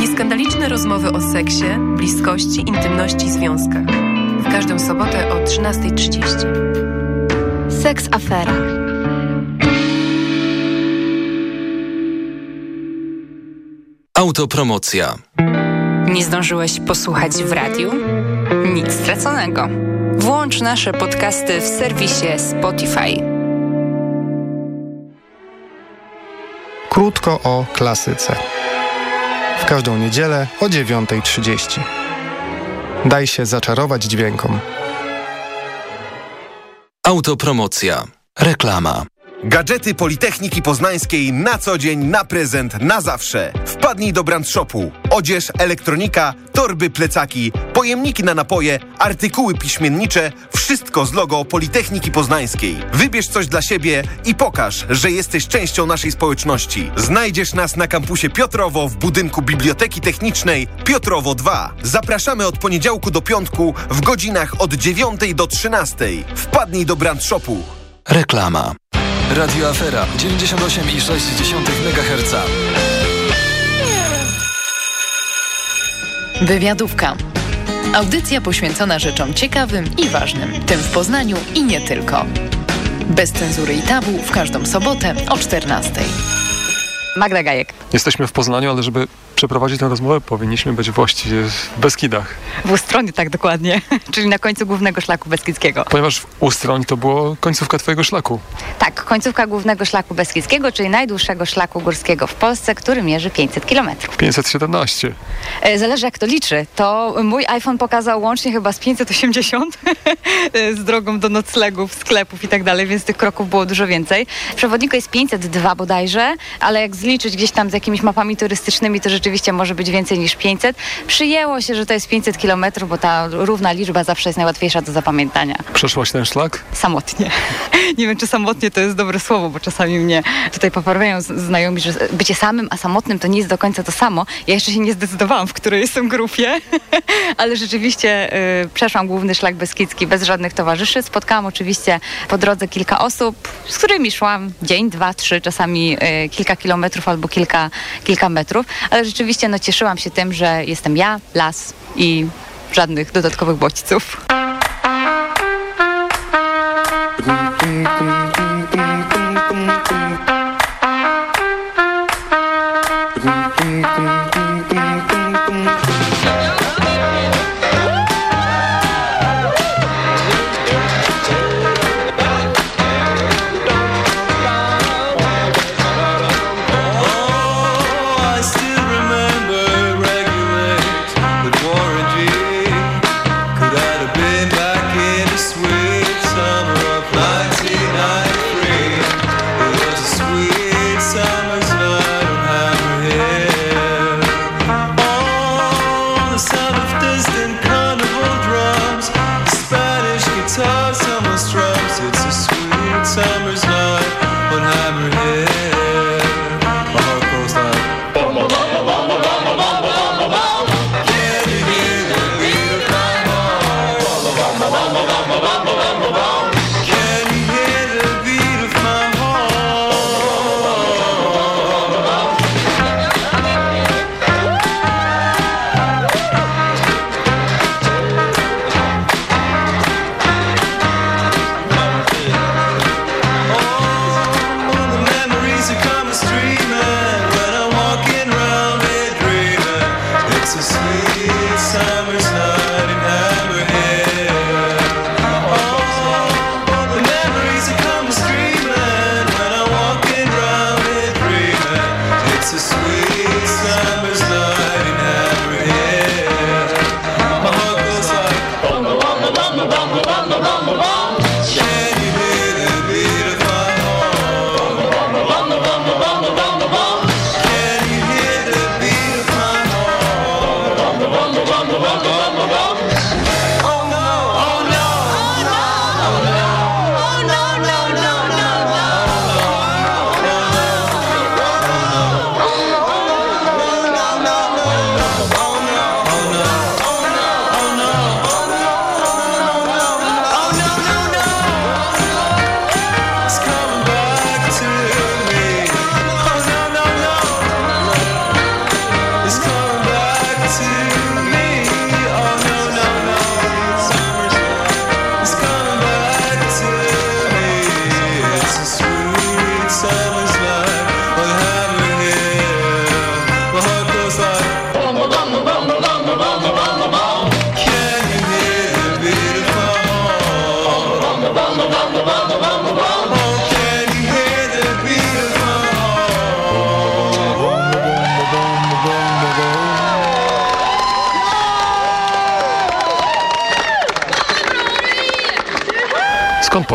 Nieskandaliczne rozmowy o seksie, bliskości, intymności i związkach. W każdą sobotę o 13.30. Seks Afera. Autopromocja. Nie zdążyłeś posłuchać w radiu? Nic straconego. Włącz nasze podcasty w serwisie Spotify. Krótko o klasyce. W każdą niedzielę o 9.30. Daj się zaczarować dźwiękom. Autopromocja. Reklama. Gadżety Politechniki Poznańskiej na co dzień, na prezent, na zawsze. Wpadnij do brand shopu. Odzież, elektronika, torby, plecaki, pojemniki na napoje, artykuły piśmiennicze, wszystko z logo Politechniki Poznańskiej. Wybierz coś dla siebie i pokaż, że jesteś częścią naszej społeczności. Znajdziesz nas na kampusie Piotrowo w budynku Biblioteki Technicznej Piotrowo 2. Zapraszamy od poniedziałku do piątku w godzinach od 9 do 13. Wpadnij do brand shopu. Reklama. Radio Afera 98,6 MHz. Wywiadówka. Audycja poświęcona rzeczom ciekawym i ważnym, tym w Poznaniu i nie tylko. Bez cenzury i tabu w każdą sobotę o 14. Magda Gajek. Jesteśmy w Poznaniu, ale żeby przeprowadzić tę rozmowę, powinniśmy być właściwie w Beskidach. W Ustronie, tak dokładnie, czyli na końcu głównego szlaku beskidzkiego. Ponieważ w Ustroń to było końcówka twojego szlaku. Tak, końcówka głównego szlaku beskidzkiego, czyli najdłuższego szlaku górskiego w Polsce, który mierzy 500 km. 517. E, zależy jak to liczy. To mój iPhone pokazał łącznie chyba z 580 z drogą do noclegów, sklepów i tak dalej, więc tych kroków było dużo więcej. W przewodniku jest 502 bodajże, ale jak zliczyć gdzieś tam z jakimiś mapami turystycznymi, to rzeczywiście może być więcej niż 500. Przyjęło się, że to jest 500 kilometrów, bo ta równa liczba zawsze jest najłatwiejsza do zapamiętania. Przeszłaś ten szlak? Samotnie. Nie wiem, czy samotnie to jest dobre słowo, bo czasami mnie tutaj poprawiają znajomi, że bycie samym, a samotnym to nie jest do końca to samo. Ja jeszcze się nie zdecydowałam, w której jestem grupie, ale rzeczywiście y, przeszłam główny szlak Beskidzki bez żadnych towarzyszy. Spotkałam oczywiście po drodze kilka osób, z którymi szłam dzień, dwa, trzy, czasami y, kilka kilometrów albo kilka, kilka metrów, ale rzeczywiście no, cieszyłam się tym, że jestem ja, las i żadnych dodatkowych bodźców.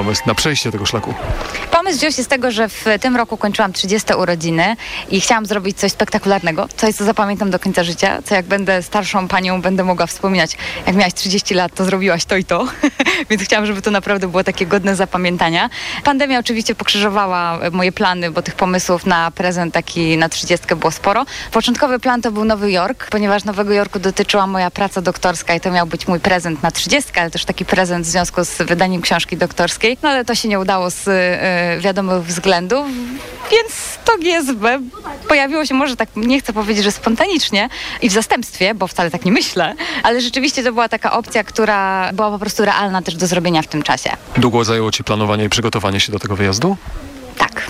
Pomysł na przejście tego szlaku? Pomysł wziął się z tego, że w tym roku kończyłam 30 urodziny i chciałam zrobić coś spektakularnego, coś, co zapamiętam do końca życia, co jak będę starszą panią, będę mogła wspominać, jak miałaś 30 lat, to zrobiłaś to i to, więc chciałam, żeby to naprawdę było takie godne zapamiętania. Pandemia oczywiście pokrzyżowała moje plany, bo tych pomysłów na prezent taki na 30 było sporo. Początkowy plan to był Nowy Jork, ponieważ Nowego Jorku dotyczyła moja praca doktorska i to miał być mój prezent na 30, ale też taki prezent w związku z wydaniem książki doktorskiej. No ale to się nie udało z y, wiadomych względów, więc to GSB pojawiło się może tak, nie chcę powiedzieć, że spontanicznie i w zastępstwie, bo wcale tak nie myślę, ale rzeczywiście to była taka opcja, która była po prostu realna też do zrobienia w tym czasie. Długo zajęło Ci planowanie i przygotowanie się do tego wyjazdu? Tak.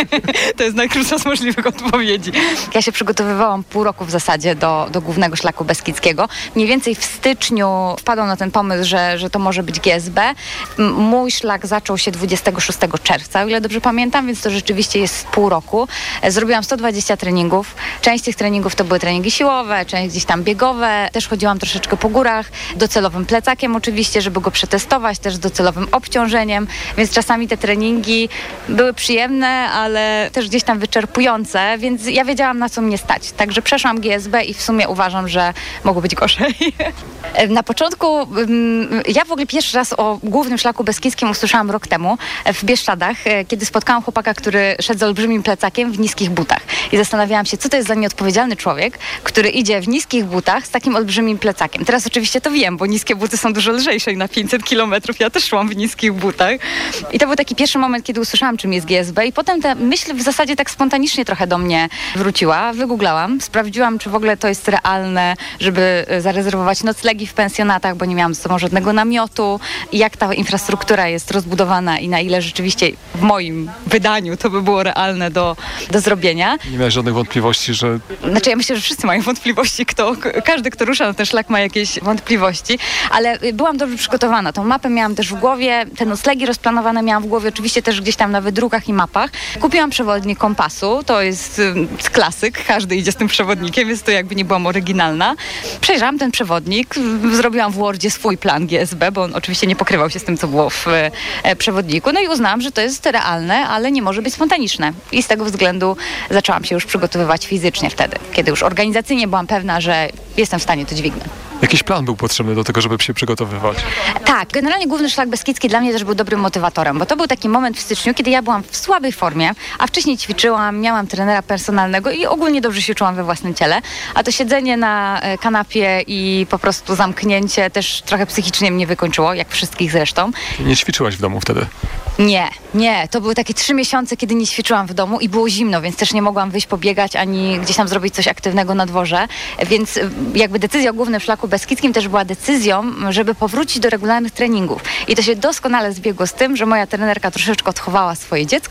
to jest najkrótsza z możliwych odpowiedzi. Ja się przygotowywałam pół roku w zasadzie do, do głównego szlaku Beskidzkiego. Mniej więcej w styczniu wpadłam na ten pomysł, że, że to może być GSB. Mój szlak zaczął się 26 czerwca, o ile dobrze pamiętam, więc to rzeczywiście jest pół roku. E, Zrobiłam 120 treningów. Część tych treningów to były treningi siłowe, część gdzieś tam biegowe. Też chodziłam troszeczkę po górach, docelowym plecakiem oczywiście, żeby go przetestować, też docelowym obciążeniem, więc czasami te treningi były przyjemne, ale też gdzieś tam wyczerpujące, więc ja wiedziałam na co mnie stać. Także przeszłam GSB i w sumie uważam, że mogło być gorzej. Na początku, ym, ja w ogóle pierwszy raz o głównym szlaku beskidzkim usłyszałam rok temu w Bieszczadach, e, kiedy spotkałam chłopaka, który szedł z olbrzymim plecakiem w niskich butach. I zastanawiałam się, co to jest za nieodpowiedzialny człowiek, który idzie w niskich butach z takim olbrzymim plecakiem. Teraz oczywiście to wiem, bo niskie buty są dużo lżejsze i na 500 kilometrów ja też szłam w niskich butach. I to był taki pierwszy moment, kiedy usłyszałam, czym jest GSB i potem ta myśl w zasadzie tak spontanicznie trochę do mnie wróciła. Wygooglałam, sprawdziłam, czy w ogóle to jest realne, żeby e, zarezerwować noclegi w pensjonatach, bo nie miałam ze sobą żadnego namiotu. Jak ta infrastruktura jest rozbudowana i na ile rzeczywiście w moim wydaniu to by było realne do, do zrobienia. Nie miałeś żadnych wątpliwości, że Znaczy ja myślę, że wszyscy mają wątpliwości, kto, każdy, kto rusza na ten szlak ma jakieś wątpliwości, ale y, byłam dobrze przygotowana. Tą mapę miałam też w głowie, te noclegi rozplanowane miałam w głowie, oczywiście też gdzieś tam na wydrukach i mapach. Kupiłam przewodnik kompasu, to jest klasyk, każdy idzie z tym przewodnikiem, więc to jakby nie byłam oryginalna. Przejrzałam ten przewodnik, zrobiłam w Wordzie swój plan GSB, bo on oczywiście nie pokrywał się z tym, co było w e, przewodniku, no i uznałam, że to jest realne, ale nie może być spontaniczne. I z tego względu zaczęłam się już przygotowywać fizycznie wtedy, kiedy już organizacyjnie byłam pewna, że jestem w stanie to dźwignąć. jakiś plan był potrzebny do tego, żeby się przygotowywać. Tak, generalnie główny szlak Beskidzki dla mnie też był dobrym motywatorem, bo to był taki moment w styczniu, kiedy ja byłam w słabej formie, a wcześniej ćwiczyłam, miałam trenera personalnego i ogólnie dobrze się czułam we własnym ciele, a to siedzenie na e, kanapie i po prostu zamknięcie też trochę psychicznie mnie wykończyło, jak wszystkich zresztą. Nie ćwiczyłaś w domu wtedy. Nie, nie. To były takie trzy miesiące, kiedy nie ćwiczyłam w domu i było zimno, więc też nie mogłam wyjść pobiegać ani gdzieś tam zrobić coś aktywnego na dworze. Więc y, jakby decyzja o głównym szlaku beskidzkim też była decyzją, żeby powrócić do regularnych treningów. I to się doskonale zbiegło z tym, że moja trenerka troszeczkę odchowała swoje dziecko,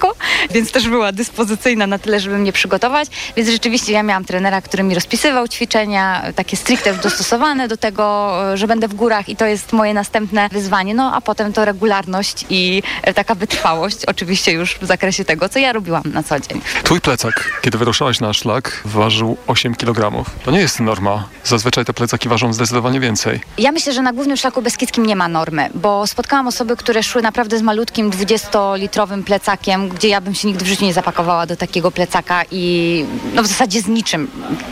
więc też była dyspozycyjna na tyle, żeby mnie przygotować. Więc rzeczywiście ja miałam trenera, który mi rozpisywał ćwiczenia, takie stricte dostosowane do tego, że będę w górach i to jest moje następne wyzwanie. No a potem to regularność i taka wytrwałość, oczywiście już w zakresie tego, co ja robiłam na co dzień. Twój plecak, kiedy wyruszałaś na szlak, ważył 8 kg. To nie jest norma. Zazwyczaj te plecaki ważą zdecydowanie więcej. Ja myślę, że na głównym szlaku beskidzkim nie ma normy, bo spotkałam osoby, które szły naprawdę z malutkim 20-litrowym plecakiem, gdzie ja bym się nigdy w życiu nie zapakowała do takiego plecaka i no w zasadzie z niczym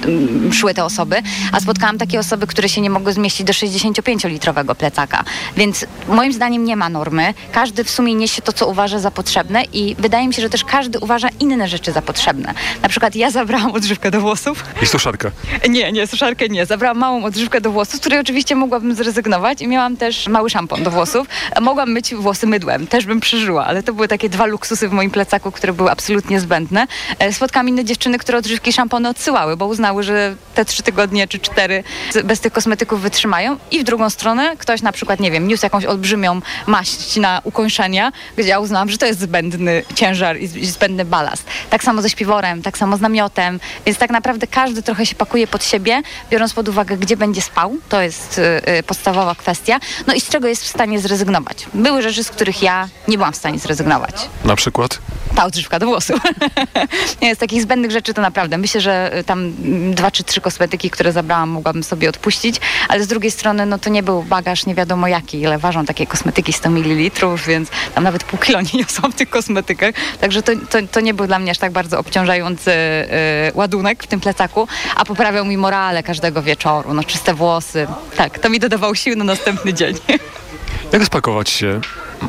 mm, szły te osoby, a spotkałam takie osoby, które się nie mogły zmieścić do 65-litrowego plecaka, więc moim zdaniem nie ma normy. Każdy w sumie niesie to, co uważa za potrzebne i wydaje mi się, że też każdy uważa inne rzeczy za potrzebne. Na przykład ja zabrałam odżywkę do włosów, I suszarkę. nie, nie, suszarkę nie. Zabrałam małą odżywkę do włosów, z której oczywiście mogłabym zrezygnować i miałam też mały szampon do włosów. Mogłam myć włosy mydłem, też bym przeżyła, ale to były takie dwa luksusy moim plecaku, które były absolutnie zbędne. E, Spotkałam inne dziewczyny, które odżywki szampony odsyłały, bo uznały, że te trzy tygodnie czy cztery bez tych kosmetyków wytrzymają. I w drugą stronę ktoś na przykład, nie wiem, niósł jakąś olbrzymią maść na ukończenia, gdzie ja uznałam, że to jest zbędny ciężar i zbędny balast. Tak samo ze śpiworem, tak samo z namiotem, więc tak naprawdę każdy trochę się pakuje pod siebie, biorąc pod uwagę, gdzie będzie spał. To jest y, y, podstawowa kwestia. No i z czego jest w stanie zrezygnować. Były rzeczy, z których ja nie byłam w stanie zrezygnować. Na przykład. Pałdrzywka do włosów. nie, z takich zbędnych rzeczy to naprawdę. Myślę, że y, tam dwa czy trzy kosmetyki, które zabrałam, mogłabym sobie odpuścić, ale z drugiej strony, no to nie był bagaż nie wiadomo jaki, ile ważą takie kosmetyki 100 ml, więc tam nawet pół kilo nie niosą w tych kosmetykach, także to, to, to nie był dla mnie aż tak bardzo obciążający y, ładunek w tym plecaku, a poprawiał mi morale każdego wieczoru, no czyste włosy. Tak, to mi dodawał sił na następny dzień. Jak spakować się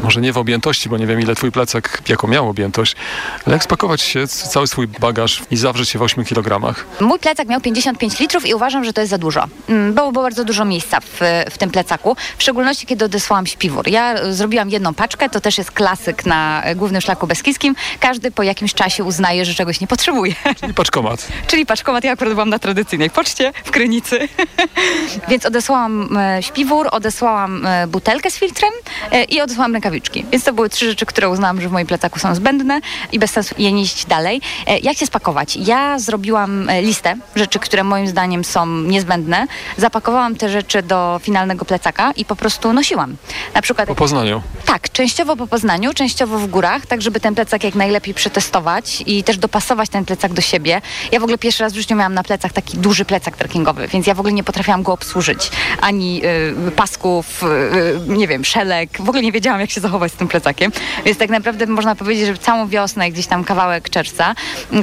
może nie w objętości, bo nie wiem ile twój plecak, jaką miał objętość, ale jak spakować się, cały swój bagaż i zawrzeć się w 8 kg? Mój plecak miał 55 litrów i uważam, że to jest za dużo. Mm, było, było bardzo dużo miejsca w, w tym plecaku, w szczególności kiedy odesłałam śpiwór. Ja zrobiłam jedną paczkę, to też jest klasyk na głównym szlaku beskidzkim. Każdy po jakimś czasie uznaje, że czegoś nie potrzebuje. Czyli paczkomat. Czyli paczkomat, ja akurat byłam na tradycyjnej poczcie w Krynicy. Więc odesłałam e, śpiwór, odesłałam e, butelkę z filtrem e, i odesłałam rękawiczki. Więc to były trzy rzeczy, które uznałam, że w moim plecaku są zbędne i bez sensu je nieść dalej. E, jak się spakować? Ja zrobiłam e, listę rzeczy, które moim zdaniem są niezbędne. Zapakowałam te rzeczy do finalnego plecaka i po prostu nosiłam. Na przykład... Po Poznaniu? Tak, częściowo po Poznaniu, częściowo w górach, tak żeby ten plecak jak najlepiej przetestować i też dopasować ten plecak do siebie. Ja w ogóle pierwszy raz w życiu miałam na plecach taki duży plecak trekkingowy, więc ja w ogóle nie potrafiłam go obsłużyć. Ani y, pasków, y, nie wiem, szelek. W ogóle nie wiedziałam, jak się zachować z tym plecakiem. Więc tak naprawdę można powiedzieć, że całą wiosnę, gdzieś tam kawałek czerwca,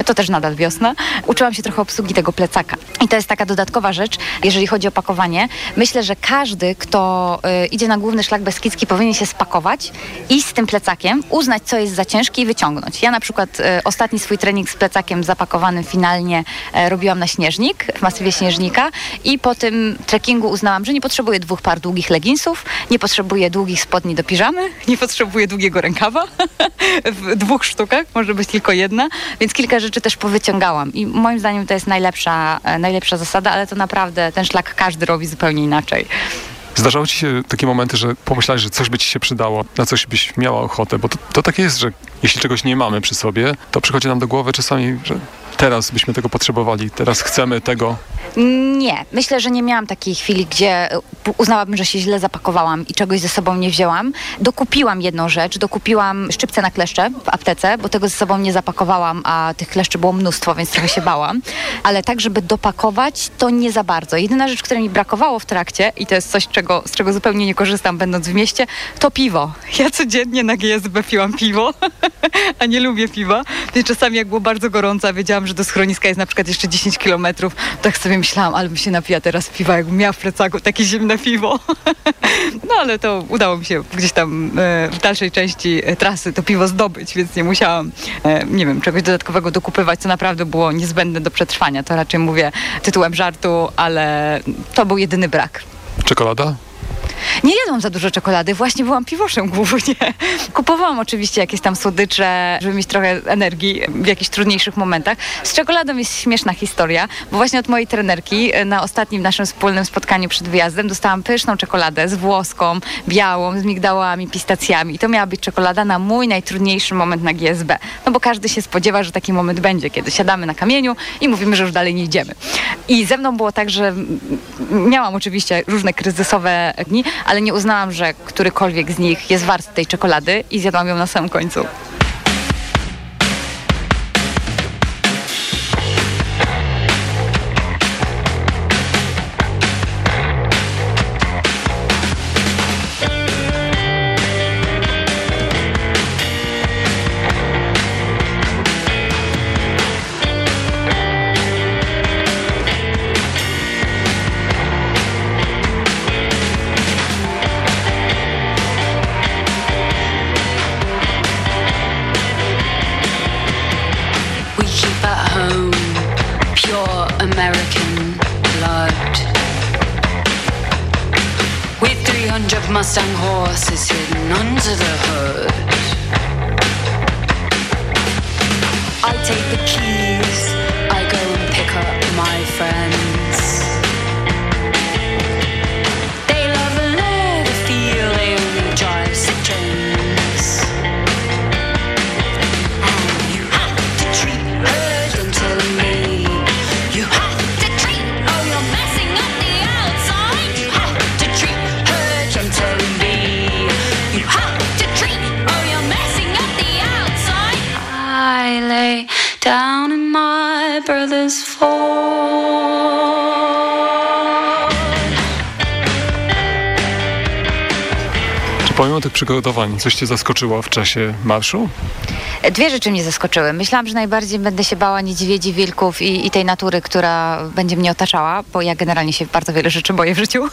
to też nadal wiosna, uczyłam się trochę obsługi tego plecaka. I to jest taka dodatkowa rzecz, jeżeli chodzi o pakowanie. Myślę, że każdy, kto y, idzie na główny szlak Beskidzki, powinien się spakować i z tym plecakiem uznać, co jest za ciężkie i wyciągnąć. Ja na przykład y, ostatni swój trening z plecakiem zapakowanym finalnie y, robiłam na śnieżnik, w masywie śnieżnika i po tym trekkingu uznałam, że nie potrzebuję dwóch par długich leginsów, nie potrzebuję długich spodni do piżamy, nie potrzebuję długiego rękawa. W dwóch sztukach, może być tylko jedna, więc kilka rzeczy też powyciągałam. I moim zdaniem to jest najlepsza, e, najlepsza zasada, ale to naprawdę ten szlak każdy robi zupełnie inaczej. Zdarzały ci się takie momenty, że pomyślałeś, że coś by ci się przydało, na coś byś miała ochotę, bo to, to tak jest, że jeśli czegoś nie mamy przy sobie, to przychodzi nam do głowy czasami, że teraz byśmy tego potrzebowali, teraz chcemy tego? Nie. Myślę, że nie miałam takiej chwili, gdzie uznałabym, że się źle zapakowałam i czegoś ze sobą nie wzięłam. Dokupiłam jedną rzecz, dokupiłam szczypce na kleszcze w aptece, bo tego ze sobą nie zapakowałam, a tych kleszczy było mnóstwo, więc trochę się bałam. Ale tak, żeby dopakować, to nie za bardzo. Jedyna rzecz, której mi brakowało w trakcie i to jest coś, czego, z czego zupełnie nie korzystam będąc w mieście, to piwo. Ja codziennie na GSB piłam piwo, a nie lubię piwa. Więc czasami jak było bardzo gorąco, wiedziałam, że do schroniska jest na przykład jeszcze 10 kilometrów, tak sobie myślałam, ale bym się napija teraz piwa, jakbym miała w plecaku takie zimne piwo. no ale to udało mi się gdzieś tam e, w dalszej części e, trasy to piwo zdobyć, więc nie musiałam, e, nie wiem, czegoś dodatkowego dokupywać, co naprawdę było niezbędne do przetrwania. To raczej mówię tytułem żartu, ale to był jedyny brak. Czekolada? Nie jadłam za dużo czekolady, właśnie byłam piwoszem głównie. Kupowałam oczywiście jakieś tam słodycze, żeby mieć trochę energii w jakichś trudniejszych momentach. Z czekoladą jest śmieszna historia, bo właśnie od mojej trenerki e, na ostatnim naszym wspólnym spotkaniu przed wyjazdem dostałam pyszną czekoladę z włoską, białą, z migdałami, pistacjami. I to miała być czekolada na mój najtrudniejszy moment na GSB. No bo każdy się spodziewa, że taki moment będzie, kiedy siadamy na kamieniu i mówimy, że już dalej nie idziemy. I ze mną było tak, że miałam oczywiście różne kryzysowe dni, ale nie uznałam, że którykolwiek z nich jest wart tej czekolady i zjadłam ją na samym końcu. stung horse is hidden under the tych przygotowań, coś cię zaskoczyło w czasie marszu? Dwie rzeczy mnie zaskoczyły. Myślałam, że najbardziej będę się bała niedźwiedzi, wilków i, i tej natury, która będzie mnie otaczała, bo ja generalnie się bardzo wiele rzeczy boję w życiu.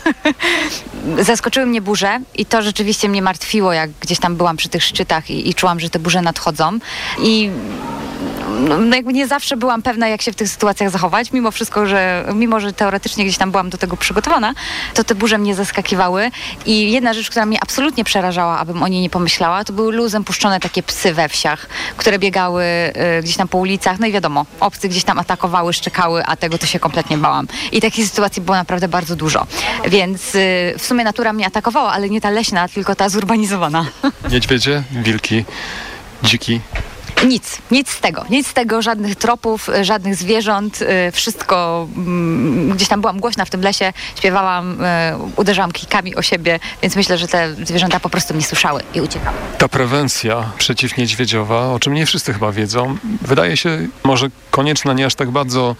Zaskoczyły mnie burze i to rzeczywiście mnie martwiło, jak gdzieś tam byłam przy tych szczytach i, i czułam, że te burze nadchodzą. I no jakby nie zawsze byłam pewna, jak się w tych sytuacjach zachować, mimo wszystko, że mimo, że teoretycznie gdzieś tam byłam do tego przygotowana, to te burze mnie zaskakiwały i jedna rzecz, która mnie absolutnie przerażała, abym o niej nie pomyślała, to były luzem puszczone takie psy we wsiach, które biegały y, gdzieś tam po ulicach, no i wiadomo, obcy gdzieś tam atakowały, szczekały, a tego to się kompletnie bałam. I takich sytuacji było naprawdę bardzo dużo. Więc y, w sumie natura mnie atakowała, ale nie ta leśna, tylko ta zurbanizowana. Niedźwiedzie, wilki, dziki. Nic, nic z tego, nic z tego, żadnych tropów, y, żadnych zwierząt, y, wszystko, mm, gdzieś tam byłam głośna w tym lesie, śpiewałam, y, uderzałam kijkami o siebie, więc myślę, że te zwierzęta po prostu mnie słyszały i uciekały. Ta prewencja przeciwniedźwiedziowa, o czym nie wszyscy chyba wiedzą, wydaje się może konieczna nie aż tak bardzo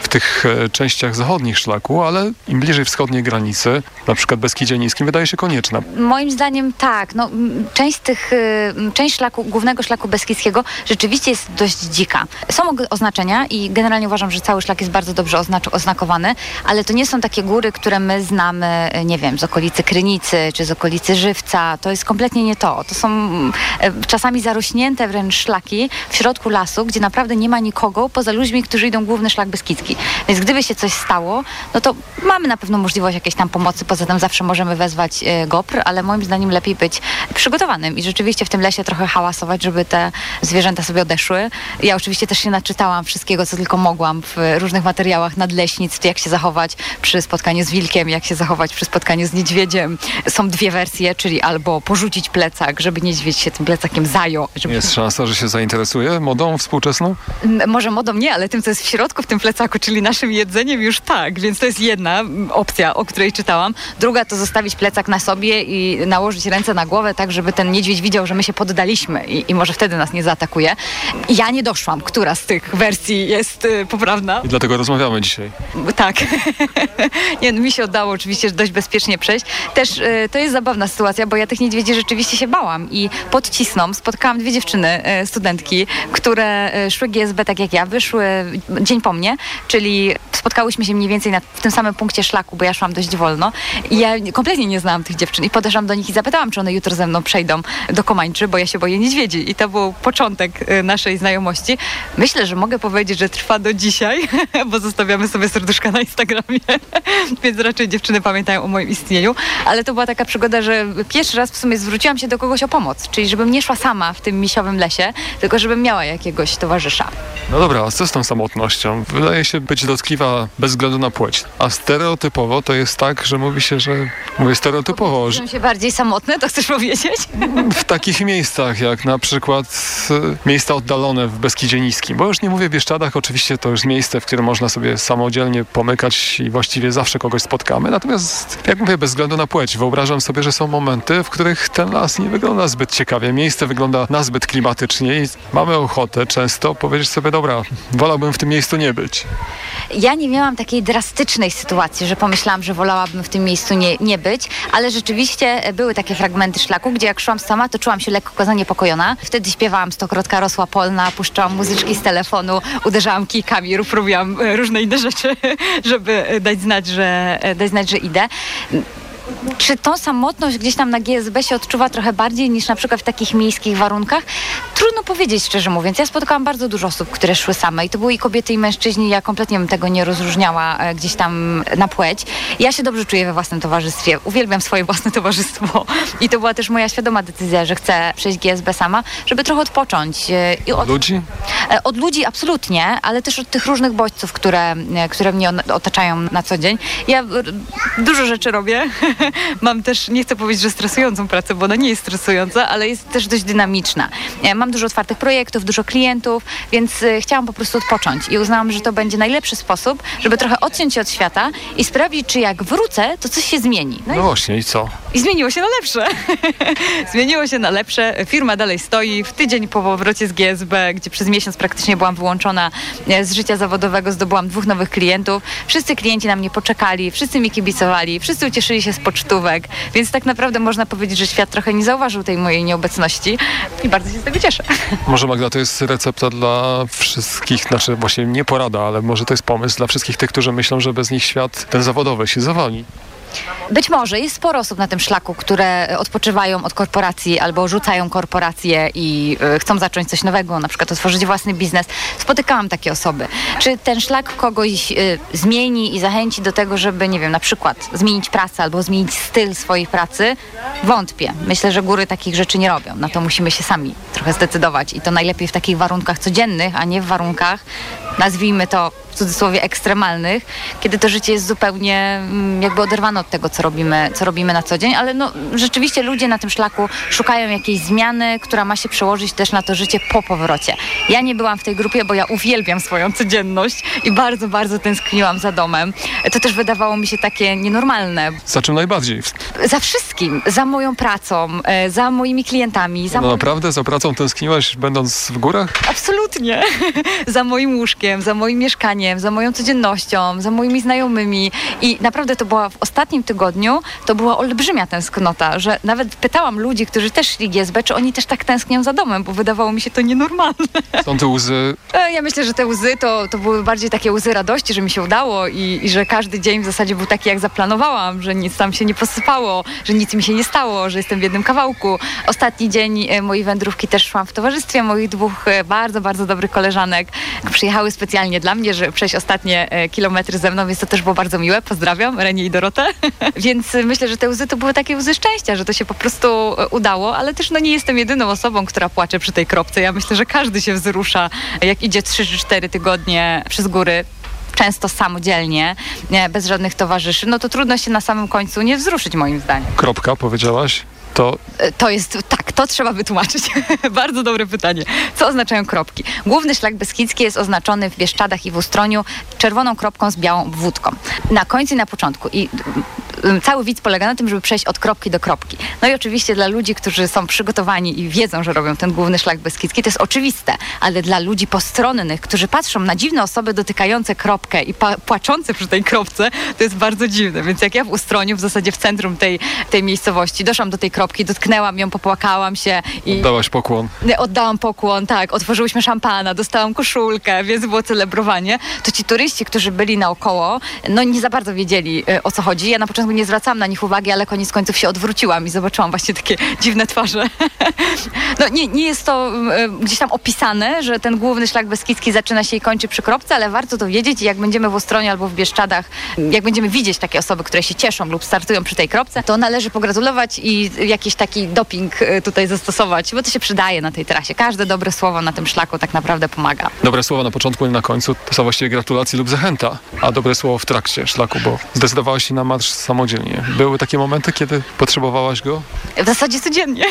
w tych e, częściach zachodnich szlaku, ale im bliżej wschodniej granicy, na przykład Beskidzie Niskim, wydaje się konieczna. Moim zdaniem tak. No, część tych, część szlaku, głównego szlaku beskidzkiego rzeczywiście jest dość dzika. Są oznaczenia i generalnie uważam, że cały szlak jest bardzo dobrze oznakowany, ale to nie są takie góry, które my znamy, y, nie wiem, z okolicy Krynicy czy z okolicy Żywca. To jest kompletnie nie to. To są y, czasami zarośnięte wręcz szlaki w środku lasu, gdzie naprawdę nie ma nikogo poza ludźmi, którzy idą główny szlak beskidzki. Więc gdyby się coś stało, no to mamy na pewno możliwość jakiejś tam pomocy. Poza tym zawsze możemy wezwać e, GOPR, ale moim zdaniem lepiej być przygotowanym i rzeczywiście w tym lesie trochę hałasować, żeby te zwierzęta sobie odeszły. Ja oczywiście też się naczytałam wszystkiego, co tylko mogłam w różnych materiałach nadleśnictw, jak się zachować przy spotkaniu z wilkiem, jak się zachować przy spotkaniu z niedźwiedziem. Są dwie wersje, czyli albo porzucić plecak, żeby niedźwiedź się tym plecakiem zajął. Żeby Jest szansa, że się zainteresuje modą współczesną? Może modą nie, ale tym, co jest w środku w tym plecaku, czyli naszym jedzeniem już tak, więc to jest jedna opcja, o której czytałam. Druga to zostawić plecak na sobie i nałożyć ręce na głowę, tak żeby ten niedźwiedź widział, że my się poddaliśmy i, i może wtedy nas nie zaatakuje. Ja nie doszłam, która z tych wersji jest y, poprawna. I dlatego rozmawiamy dzisiaj. Tak. nie, no, mi się udało oczywiście dość bezpiecznie przejść. Też y, to jest zabawna sytuacja, bo ja tych niedźwiedzi rzeczywiście się bałam i pod Cisną spotkałam dwie dziewczyny, y, studentki, które y, szły GSB tak jak ja, wyszły dzień po mnie, czyli spotkałyśmy się mniej więcej na, w tym samym punkcie szlaku, bo ja szłam dość wolno i ja kompletnie nie znałam tych dziewczyn i podeszłam do nich i zapytałam, czy one jutro ze mną przejdą do Komańczy, bo ja się boję niedźwiedzi i to był początek y, naszej znajomości. Myślę, że mogę powiedzieć, że trwa do dzisiaj, bo zostawiamy sobie serduszka na Instagramie, więc raczej dziewczyny pamiętają o moim istnieniu, ale to była taka przygoda, że pierwszy raz w sumie zwróciłam się do kogoś o pomoc, czyli żebym nie szła sama w tym misiowym lesie, tylko żebym miała jakiegoś towarzysza. No dobra, a co z tą samotnością? Wydaje się być dotkliwa bez względu na płeć. A stereotypowo to jest tak, że mówi się, że... Mówię stereotypowo, że się bardziej samotne, to chcesz powiedzieć? w takich miejscach, jak na przykład e, miejsca oddalone w Beskidzie Niskim. Bo już nie mówię w Bieszczadach, oczywiście to już miejsce, w którym można sobie samodzielnie pomykać i właściwie zawsze kogoś spotkamy. Natomiast, jak mówię, bez względu na płeć, wyobrażam sobie, że są momenty, w których ten las nie wygląda zbyt ciekawie. Miejsce wygląda nazbyt klimatycznie i mamy ochotę często powiedzieć sobie, dobra, wolałbym w tym miejscu nie być. Ja nie miałam takiej drastycznej sytuacji, że pomyślałam, że wolałabym w tym miejscu nie, nie być, ale rzeczywiście były takie fragmenty szlaku, gdzie jak szłam sama, to czułam się lekko zaniepokojona. Wtedy śpiewałam Stokrotka rosła polna, puszczałam muzyczki z telefonu, uderzałam kijkami, robiłam e, różne inne rzeczy, żeby e, dać znać, że, e, dać znać, że idę. Czy tą samotność gdzieś tam na GSB się odczuwa trochę bardziej niż na przykład w takich miejskich warunkach? Trudno powiedzieć, szczerze mówiąc. Ja spotkałam bardzo dużo osób, które szły same i to były i kobiety, i mężczyźni. Ja kompletnie bym tego nie rozróżniała e, gdzieś tam na płeć. Ja się dobrze czuję we własnym towarzystwie. Uwielbiam swoje własne towarzystwo i to była też moja świadoma decyzja, że chcę przejść GSB sama, żeby trochę odpocząć. e, I od, Ludzi? E, Od ludzi absolutnie, ale też od tych różnych bodźców, które, które mnie otaczają na co dzień. Ja dużo rzeczy robię. Mam też, nie chcę powiedzieć, że stresującą pracę, bo ona nie jest stresująca, ale jest też dość dynamiczna. E, Mam dużo otwartych projektów, dużo klientów, więc e, chciałam po prostu odpocząć i uznałam, że to będzie najlepszy sposób, żeby trochę odciąć się od świata i sprawić, czy jak wrócę, to coś się zmieni. No i No właśnie, i co? i zmieniło się na lepsze. zmieniło się na lepsze. Firma dalej stoi. W tydzień po powrocie z GSB, gdzie przez miesiąc praktycznie byłam wyłączona e, z życia zawodowego, zdobyłam dwóch nowych klientów. Wszyscy klienci na mnie poczekali, wszyscy mi kibicowali, wszyscy ucieszyli się z pocztówek, więc tak naprawdę można powiedzieć, że świat trochę nie zauważył tej mojej nieobecności i bardzo się z tego cieszę. Może Magda to jest recepta dla wszystkich, znaczy właśnie nie porada, ale może to jest pomysł dla wszystkich tych, którzy myślą, że bez nich świat ten zawodowy się zawali. Być może jest sporo osób na tym szlaku, które odpoczywają od korporacji albo rzucają korporacje i y, chcą zacząć coś nowego, na przykład otworzyć własny biznes. Spotykałam takie osoby. Czy ten szlak kogoś y, zmieni i zachęci do tego, żeby, nie wiem, na przykład zmienić pracę albo zmienić styl swojej pracy? Wątpię. Myślę, że góry takich rzeczy nie robią. Na to musimy się sami trochę zdecydować i to najlepiej w takich warunkach codziennych, a nie w warunkach, nazwijmy to w cudzysłowie ekstremalnych, kiedy to życie jest zupełnie mm, jakby oderwane od tego, co robimy, co robimy na co dzień, ale no, rzeczywiście ludzie na tym szlaku szukają jakiejś zmiany, która ma się przełożyć też na to życie po powrocie. Ja nie byłam w tej grupie, bo ja uwielbiam swoją codzienność i bardzo, bardzo tęskniłam za domem. To też wydawało mi się takie nienormalne. Za czym najbardziej? Za wszystkim. Za moją pracą, e, za moimi klientami. Za no naprawdę? Za pracą tęskniłaś będąc w górach? Absolutnie. za moim łóżkiem, za moim mieszkaniem, za moją codziennością, za moimi znajomymi i naprawdę to była w ostatnim tygodniu, to była olbrzymia tęsknota, że nawet pytałam ludzi, którzy też szli GSB, czy oni też tak tęsknią za domem, bo wydawało mi się to nienormalne. Są te łzy? E, ja myślę, że te łzy to, to były bardziej takie łzy radości, że mi się udało i, i że każdy dzień w zasadzie był taki, jak zaplanowałam, że nic tam się nie posypało, że nic mi się nie stało, że jestem w jednym kawałku. Ostatni dzień e, mojej wędrówki też szłam w towarzystwie moich dwóch e, bardzo, bardzo dobrych koleżanek. Przyjechały specjalnie dla mnie, że przejść ostatnie kilometry ze mną, więc to też było bardzo miłe. Pozdrawiam Renię i Dorotę. Więc myślę, że te łzy to były takie łzy szczęścia, że to się po prostu e, udało, ale też no nie jestem jedyną osobą, która płacze przy tej kropce. Ja myślę, że każdy się wzrusza, jak idzie 3 czy 4 tygodnie przez góry często samodzielnie, bez żadnych towarzyszy, no to trudno się na samym końcu nie wzruszyć moim zdaniem. Kropka, powiedziałaś? To... E, to jest, tak, to trzeba wytłumaczyć. Bardzo dobre pytanie. Co oznaczają kropki? Główny szlak beskidzki jest oznaczony w Bieszczadach i w Ustroniu czerwoną kropką z białą wódką. Na końcu i na początku. I cały widz polega na tym, żeby przejść od kropki do kropki. No i oczywiście dla ludzi, którzy są przygotowani i wiedzą, że robią ten główny szlak beskidzki, to jest oczywiste, ale dla ludzi postronnych, którzy patrzą na dziwne osoby dotykające kropkę i płaczące przy tej kropce, to jest bardzo dziwne. Więc jak ja w Ustroniu, w zasadzie w centrum tej, tej miejscowości, doszłam do tej kropki, dotknęłam ją, popłakałam się i... Oddałaś pokłon. Oddałam pokłon, tak. Otworzyłyśmy szampana, dostałam koszulkę, więc było celebrowanie. To ci turyści, którzy byli naokoło, no nie za bardzo wiedzieli e, o co chodzi. Ja na początku nie zwracałam na nich uwagi, ale koniec końców się odwróciłam i zobaczyłam właśnie takie dziwne twarze. no nie, nie jest to e, gdzieś tam opisane, że ten główny szlak beskidzki zaczyna się i kończy przy kropce, ale warto to wiedzieć i jak będziemy w Ostronie albo w Bieszczadach, jak będziemy widzieć takie osoby, które się cieszą lub startują przy tej kropce, to należy pogratulować i jakiś taki doping e, tutaj zastosować, bo to się przydaje na tej trasie. Każde dobre słowo na tym szlaku tak naprawdę pomaga. Dobre słowo na początku i na końcu to są właściwie gratulacje lub zachęta, a dobre słowo w trakcie szlaku, bo zdecydowałaś się na marsz samodzielnie. Były takie momenty, kiedy potrzebowałaś go? W zasadzie codziennie.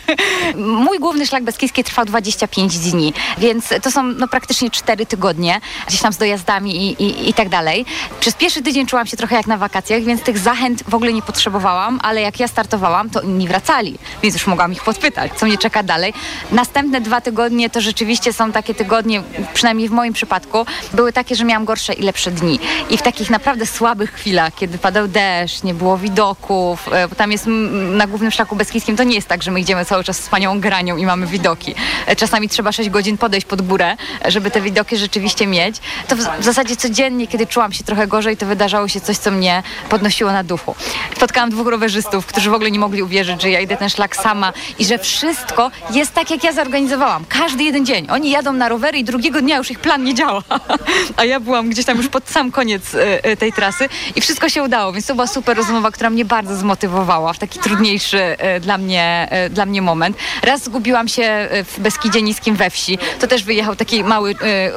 Mój główny szlak beskidzki trwał 25 dni, więc to są no, praktycznie 4 tygodnie, gdzieś tam z dojazdami i, i, i tak dalej. Przez pierwszy tydzień czułam się trochę jak na wakacjach, więc tych zachęt w ogóle nie potrzebowałam, ale jak ja startowałam, to inni wracali, więc już mogłam ich podpytać, co mnie czeka dalej. Następne dwa tygodnie to rzeczywiście są takie tygodnie, przynajmniej w moim przypadku, były takie, że miałam gorsze i lepsze dni. I w takich naprawdę słabych chwilach, kiedy padał deszcz, nie było widoków, e, tam jest na głównym szlaku beskidzkim, to nie jest tak, że my idziemy cały czas z panią granią i mamy widoki. E, czasami trzeba 6 godzin podejść pod górę, żeby te widoki rzeczywiście mieć. To w, w zasadzie codziennie, kiedy czułam się trochę gorzej, to wydarzało się coś, co mnie podnosiło na duchu. Spotkałam dwóch rowerzystów, którzy w ogóle nie mogli uwierzyć, że ja idę ten szlak sama i że wszystko jest tak, jak ja zorganizowałam. Każdy jeden dzień. Oni jadą na rowery i drugiego dnia już ich plan nie działa. A ja byłam gdzieś tam już pod sam koniec e, tej trasy i wszystko się udało, więc to była super rozmowa, która mnie bardzo zmotywowała w taki trudniejszy e, dla mnie, e, dla mnie moment. Raz zgubiłam się e, w Beskidzie Niskim we wsi. To też wyjechał taki mały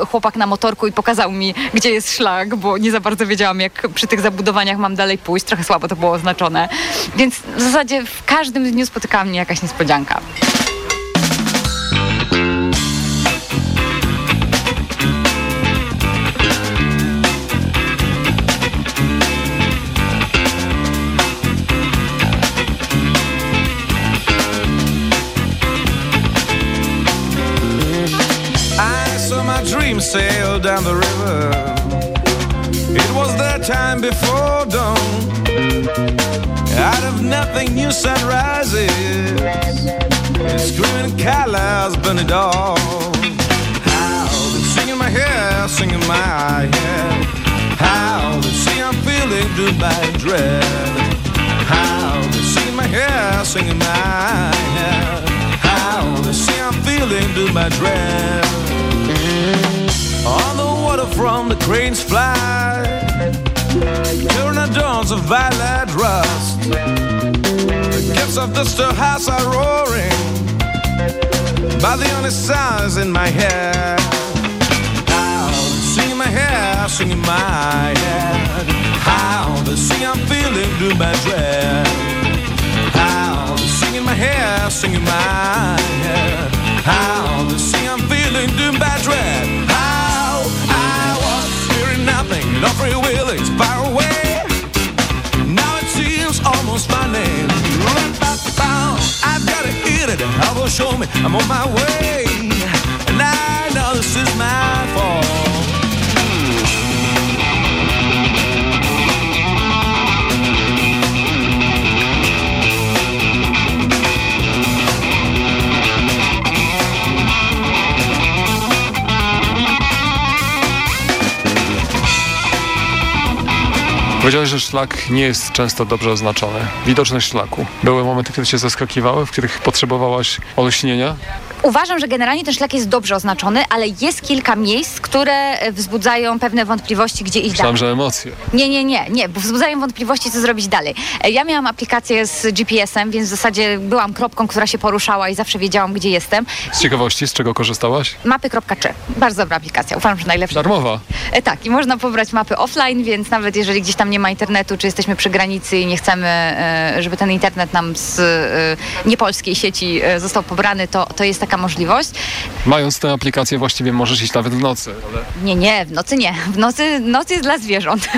chłopak na motorku i pokazał mi, gdzie jest szlak, bo nie za bardzo wiedziałam, jak przy tych zabudowaniach mam dalej pójść. Trochę słabo to było oznaczone. Więc w zasadzie w każdym dniu spotykała mnie jakaś niespodzianka. Down the river. It was that time before dawn. Out of nothing, new sun rises. Screaming Kaila's burning dog. How they sing in my hair, sing in my head. How they sing I'm feeling through my dread. How they sing in my hair, sing in my head. How they sing I'm feeling through my dread. On the water from the cranes fly. Dawns of violet rust. The gifts of the storehouse are roaring by the only sounds in my head. How sing in my hair, sing in my head. How the sing I'm feeling through my dread. How the sing in my hair, sing in my show me I'm on my way. Powiedziałeś, że szlak nie jest często dobrze oznaczony. Widoczność szlaku. Były momenty, kiedy cię zaskakiwały, w których potrzebowałaś olśnienia? Uważam, że generalnie ten szlak jest dobrze oznaczony, ale jest kilka miejsc, które wzbudzają pewne wątpliwości, gdzie iść Myślałem, dalej. że emocje. Nie, nie, nie, nie, bo wzbudzają wątpliwości, co zrobić dalej. E, Ja miałam aplikację z GPS-em, więc w zasadzie byłam kropką, która się poruszała i zawsze wiedziałam, gdzie jestem. Z ciekawości, z czego korzystałaś? Mapy.czy. Bardzo dobra aplikacja. Uważam, że najlepsza. Darmowa. E, Tak, i można pobrać mapy offline, więc nawet jeżeli gdzieś tam nie ma internetu, czy jesteśmy przy granicy i nie chcemy, e, żeby ten internet nam z e, niepolskiej sieci e, został pobrany, to, to jest taka możliwość. Mając tę aplikację właściwie możesz iść nawet w nocy, ale Nie, nie, w nocy nie. W nocy, noc jest dla zwierząt.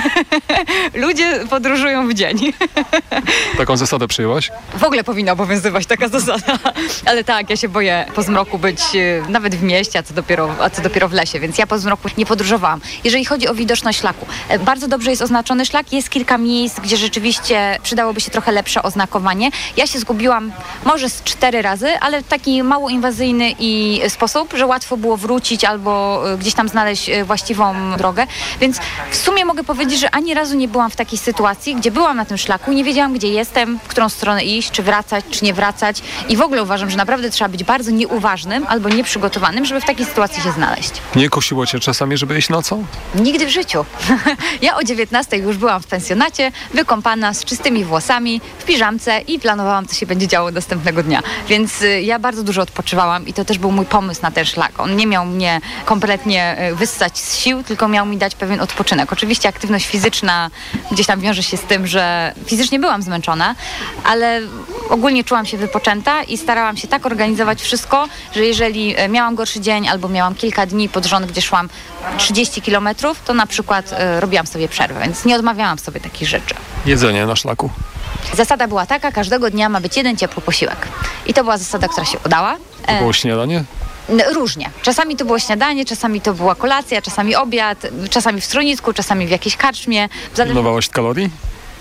Ludzie podróżują w dzień. taką zasadę przyjęłaś? W ogóle powinna obowiązywać taka zasada. Ale tak, ja się boję po zmroku być e, nawet w mieście, a co dopiero, a co dopiero w lesie, więc ja po zmroku nie podróżowałam. Jeżeli chodzi o widoczność szlaku, e, bardzo dobrze jest oznaczony szlak. Jest kilka miejsc, gdzie rzeczywiście przydałoby się trochę lepsze oznakowanie. Ja się zgubiłam może z cztery razy, ale taki mało inwazyjny i sposób, że łatwo było wrócić albo e, gdzieś tam znaleźć e, właściwą drogę. Więc w sumie mogę powiedzieć, że ani razu nie byłam w takiej sytuacji, gdzie byłam na tym szlaku, nie wiedziałam, gdzie jestem, w którą stronę iść, czy wracać, czy nie wracać. I w ogóle uważam, że naprawdę trzeba być bardzo nieuważnym albo nieprzygotowanym, żeby w takiej sytuacji się znaleźć. Nie kusiło cię czasami, żeby iść nocą? Nigdy w życiu. ja o 19 już byłam w pensjonacie, wykąpana, z czystymi włosami, w piżamce i planowałam, co się będzie działo następnego dnia. Więc y, ja bardzo dużo odpoczywałam i to też był mój pomysł na ten szlak. On nie miał mnie kompletnie y, wyssać z sił, tylko miał mi dać pewien odpoczynek. Oczywiście aktywność fizyczna gdzieś tam wiąże się z tym, że fizycznie byłam zmęczona, ale ogólnie czułam się wypoczęta i starałam się tak organizować wszystko, że jeżeli e, miałam gorszy dzień albo miałam kilka dni pod rząd, gdzie szłam 30 kilometrów, to na przykład e, robiłam sobie przerwę, więc nie odmawiałam sobie takich rzeczy. Jedzenie na szlaku. Zasada była taka, każdego dnia ma być jeden ciepły posiłek. I to była zasada, która się udała. To E, było śniadanie? N- Różnie. Czasami to było śniadanie, czasami to była kolacja, czasami obiad, czasami w stronisku, czasami w jakiejś karczmie. Zależności Pilnowałaś kalorii?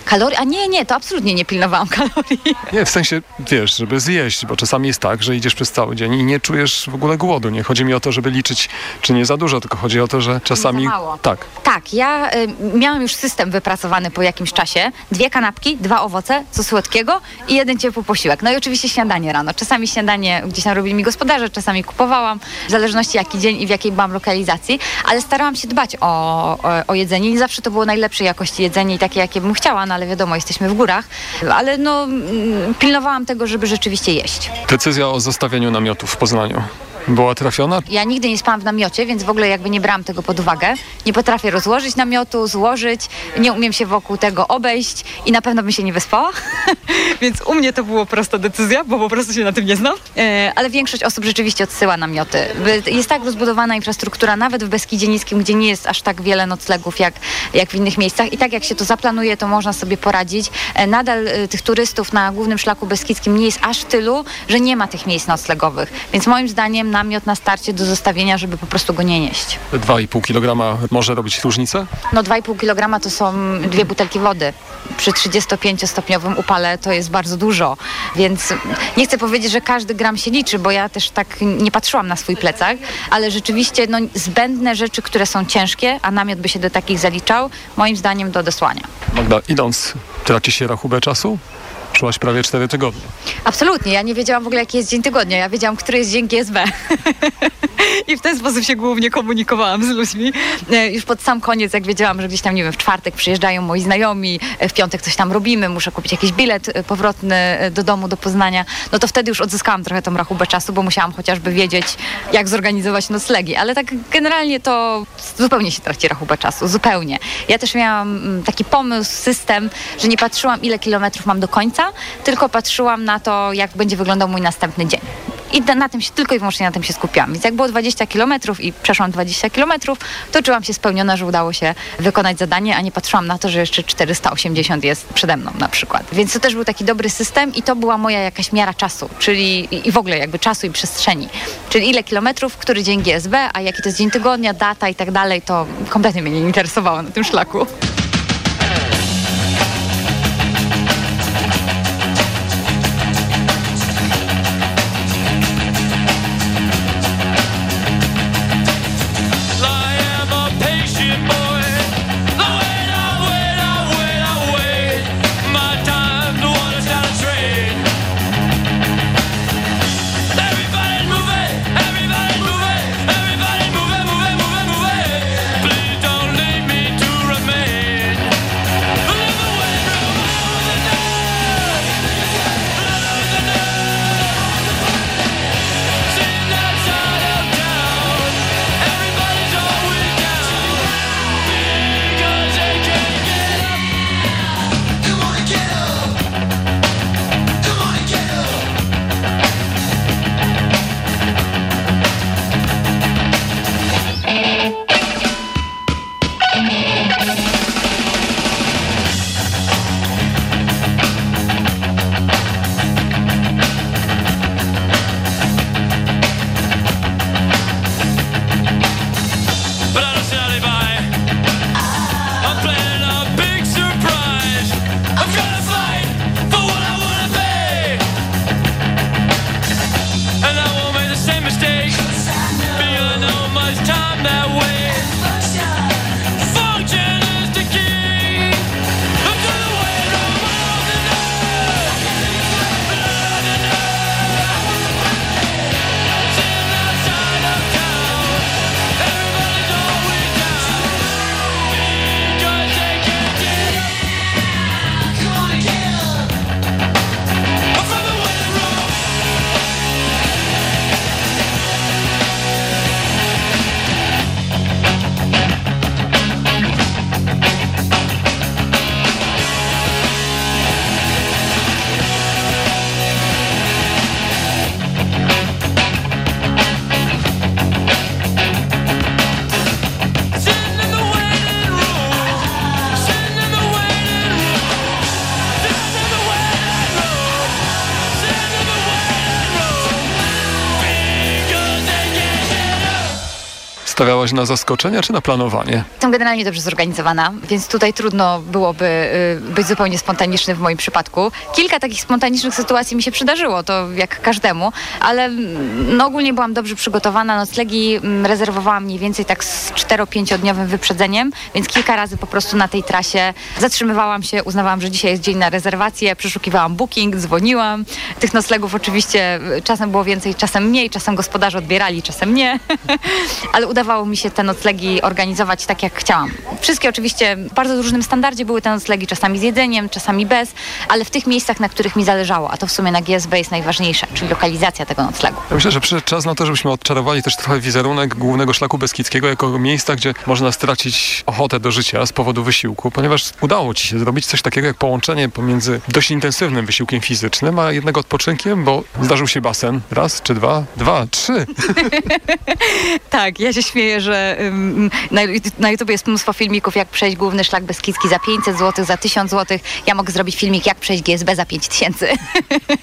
Kalorii. A nie, nie, to absolutnie nie pilnowałam kalorii. Nie, w sensie, wiesz, żeby zjeść, bo czasami jest tak, że idziesz przez cały dzień i nie czujesz w ogóle głodu. Nie chodzi mi o to, żeby liczyć, czy nie za dużo, tylko chodzi o to, że czasami... mało. Tak. Tak, ja y, miałam już system wypracowany po jakimś czasie. Dwie kanapki, dwa owoce, co słodkiego i jeden ciepły posiłek. No i oczywiście śniadanie rano. Czasami śniadanie gdzieś tam robili mi gospodarze, czasami kupowałam, w zależności jaki dzień i w jakiej byłam lokalizacji, ale starałam się dbać o, o, o jedzenie. Nie zawsze to było najlepszej jakości jedzenie i takie, jakie bym chciała, ale wiadomo, jesteśmy w górach. Ale no, mm, pilnowałam tego, żeby rzeczywiście jeść. Decyzja o zostawieniu namiotu w Poznaniu była trafiona? Ja nigdy nie spałam w namiocie, więc w ogóle jakby nie brałam tego pod uwagę. Nie potrafię rozłożyć namiotu, złożyć, nie umiem się wokół tego obejść i na pewno bym się nie wyspała. więc u mnie to była prosta decyzja, bo po prostu się na tym nie znam. E, ale większość osób rzeczywiście odsyła namioty. Jest tak rozbudowana infrastruktura, nawet w Beskidzie Niskim, gdzie nie jest aż tak wiele noclegów jak, jak w innych miejscach. I tak jak się to zaplanuje, to można sobie poradzić. E, nadal e, tych turystów na głównym szlaku beskidzkim nie jest aż tylu, że nie ma tych miejsc noclegowych. Więc moim zdaniem namiot na starcie do zostawienia, żeby po prostu go nie nieść. 2,5 kg może robić różnicę? No 2,5 kg to są dwie butelki wody. przy 35-stopniowym upale to jest bardzo dużo, więc nie chcę powiedzieć, że każdy gram się liczy, bo ja też tak nie patrzyłam na swój plecak, ale rzeczywiście no, zbędne rzeczy, które są ciężkie, a namiot by się do takich zaliczał, moim zdaniem do odesłania. Magda, idąc, traci się rachubę czasu? Szłaś prawie 4 tygodnie. Absolutnie. Ja nie wiedziałam w ogóle, jaki jest dzień tygodnia. Ja wiedziałam, który jest dzień GSB. I w ten sposób się głównie komunikowałam z ludźmi. E, Już pod sam koniec, jak wiedziałam, że gdzieś tam, nie wiem, w czwartek przyjeżdżają moi znajomi, e, w piątek coś tam robimy, muszę kupić jakiś bilet e, powrotny do domu, do Poznania, no to wtedy już odzyskałam trochę tą rachubę czasu, bo musiałam chociażby wiedzieć, jak zorganizować noclegi. Ale tak generalnie to zupełnie się traci rachubę czasu. Zupełnie. Ja też miałam mm, taki pomysł, system, że nie patrzyłam, ile kilometrów mam do końca, tylko patrzyłam na to, jak będzie wyglądał mój następny dzień. I na, tym się, tylko i wyłącznie na tym się skupiłam. Więc jak było 20 kilometrów i przeszłam 20 kilometrów, to czułam się spełniona, że udało się wykonać zadanie, a nie patrzyłam na to, że jeszcze 480 jest przede mną na przykład. Więc to też był taki dobry system i to była moja jakaś miara czasu, czyli i w ogóle jakby czasu i przestrzeni. Czyli ile kilometrów, który dzień GSB, a jaki to jest dzień tygodnia, data i tak dalej, to kompletnie mnie nie interesowało na tym szlaku. Stawiałaś na zaskoczenia czy na planowanie? Jestem generalnie dobrze zorganizowana, więc tutaj trudno byłoby y, być zupełnie spontaniczny w moim przypadku. Kilka takich spontanicznych sytuacji mi się przydarzyło, to jak każdemu, ale mm, no, ogólnie byłam dobrze przygotowana. Noclegi mm, rezerwowałam mniej więcej tak z 4-5-dniowym wyprzedzeniem, więc kilka razy po prostu na tej trasie zatrzymywałam się, uznawałam, że dzisiaj jest dzień na rezerwację, przeszukiwałam booking, dzwoniłam. Tych noclegów oczywiście y, czasem było więcej, czasem mniej, czasem gospodarze odbierali, czasem nie, ale udawało mi się te noclegi organizować tak, jak chciałam. Wszystkie oczywiście w bardzo różnym standardzie były te noclegi, czasami z jedzeniem, czasami bez, ale w tych miejscach, na których mi zależało, a to w sumie na GSB jest najważniejsze, czyli lokalizacja tego noclegu. Ja myślę, że przyszedł czas na to, żebyśmy odczarowali też trochę wizerunek głównego szlaku Beskidzkiego jako miejsca, gdzie można stracić ochotę do życia z powodu wysiłku, ponieważ udało ci się zrobić coś takiego jak połączenie pomiędzy dość intensywnym wysiłkiem fizycznym, a jednego odpoczynkiem, bo zdarzył się basen. Raz czy dwa? Dwa, trzy. Tak, ja się śmieję śmieję, że na YouTube jest mnóstwo filmików, jak przejść główny szlak Beskidzki za 500 zł, za 1000 zł. Ja mogę zrobić filmik, jak przejść GSB za 5000.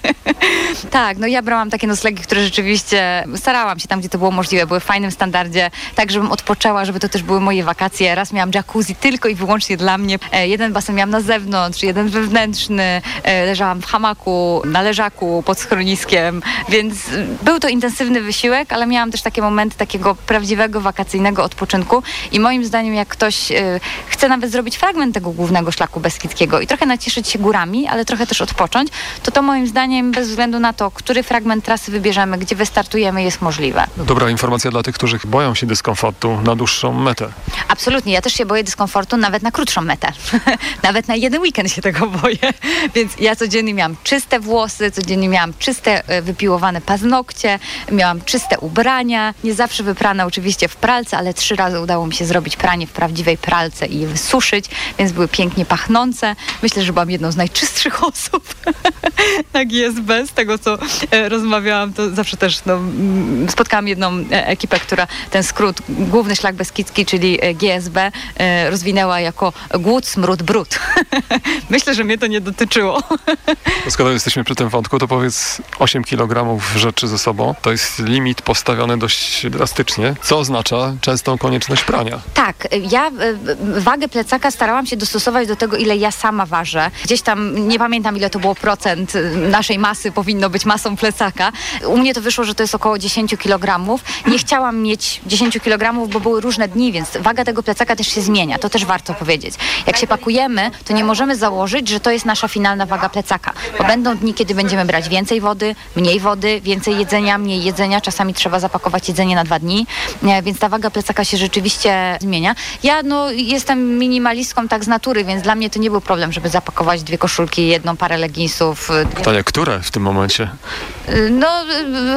tak, no ja brałam takie noclegi, które rzeczywiście starałam się tam, gdzie to było możliwe, były w fajnym standardzie, tak żebym odpoczęła, żeby to też były moje wakacje. Raz miałam jacuzzi tylko i wyłącznie dla mnie. E, jeden basen miałam na zewnątrz, jeden wewnętrzny. E, leżałam w hamaku, na leżaku, pod schroniskiem, więc y, był to intensywny wysiłek, ale miałam też takie momenty takiego prawdziwego wakacyjnego odpoczynku i moim zdaniem jak ktoś y, chce nawet zrobić fragment tego głównego szlaku Beskidzkiego i trochę nacieszyć się górami, ale trochę też odpocząć, to to moim zdaniem bez względu na to, który fragment trasy wybierzemy, gdzie wystartujemy jest możliwe. Dobra informacja dla tych, którzy boją się dyskomfortu na dłuższą metę. Absolutnie, ja też się boję dyskomfortu nawet na krótszą metę. nawet na jeden weekend się tego boję. Więc ja codziennie miałam czyste włosy, codziennie miałam czyste, e, wypiłowane paznokcie, miałam czyste ubrania, nie zawsze wyprane oczywiście w pralce, ale trzy razy udało mi się zrobić pranie w prawdziwej pralce i je wysuszyć, więc były pięknie pachnące. Myślę, że byłam jedną z najczystszych osób na GSB. Z tego, co e, rozmawiałam, to zawsze też no, mm, spotkałam jedną e, ekipę, która ten skrót, główny szlak Beskidzki, czyli e, GSB, rozwinęła jako głód, smród, brud. Myślę, że mnie to nie dotyczyło. Skoro jesteśmy przy tym wątku, to powiedz 8 kg rzeczy ze sobą. To jest limit postawiony dość drastycznie, co oznacza częstą konieczność prania. Tak, ja e, wagę plecaka starałam się dostosować do tego, ile ja sama ważę. Gdzieś tam, nie pamiętam ile to było procent e, naszej masy powinno być masą plecaka. U mnie to wyszło, że to jest około 10 kg. Nie chciałam mieć 10 kg, bo były różne dni, więc waga tego plecaka też się zmienia. To też warto powiedzieć. Jak się pakujemy, to nie możemy założyć, że to jest nasza finalna waga plecaka, bo będą dni, kiedy będziemy brać więcej wody, mniej wody, więcej jedzenia, mniej jedzenia. Czasami trzeba zapakować jedzenie na dwa dni, e, więc ta waga plecaka się rzeczywiście zmienia. Ja no, jestem minimalistką tak z natury, więc dla mnie to nie był problem, żeby zapakować dwie koszulki, jedną parę leginsów. Pytanie, które w tym momencie? No,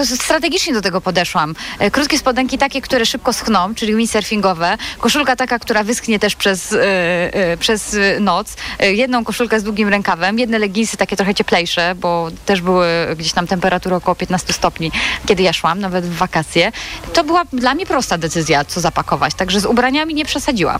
y, strategicznie do tego podeszłam. E, Krótkie spodenki takie, które szybko schną, czyli windsurfingowe. Koszulka taka, która wyschnie też przez, przez noc. Jedną koszulkę z długim rękawem. Jedne leginsy takie trochę cieplejsze, bo też były gdzieś tam temperatury około 15 stopni, kiedy ja szłam, nawet w wakacje. To była dla mnie prosta decyzja, co zapakować. Także z ubraniami nie przesadziłam.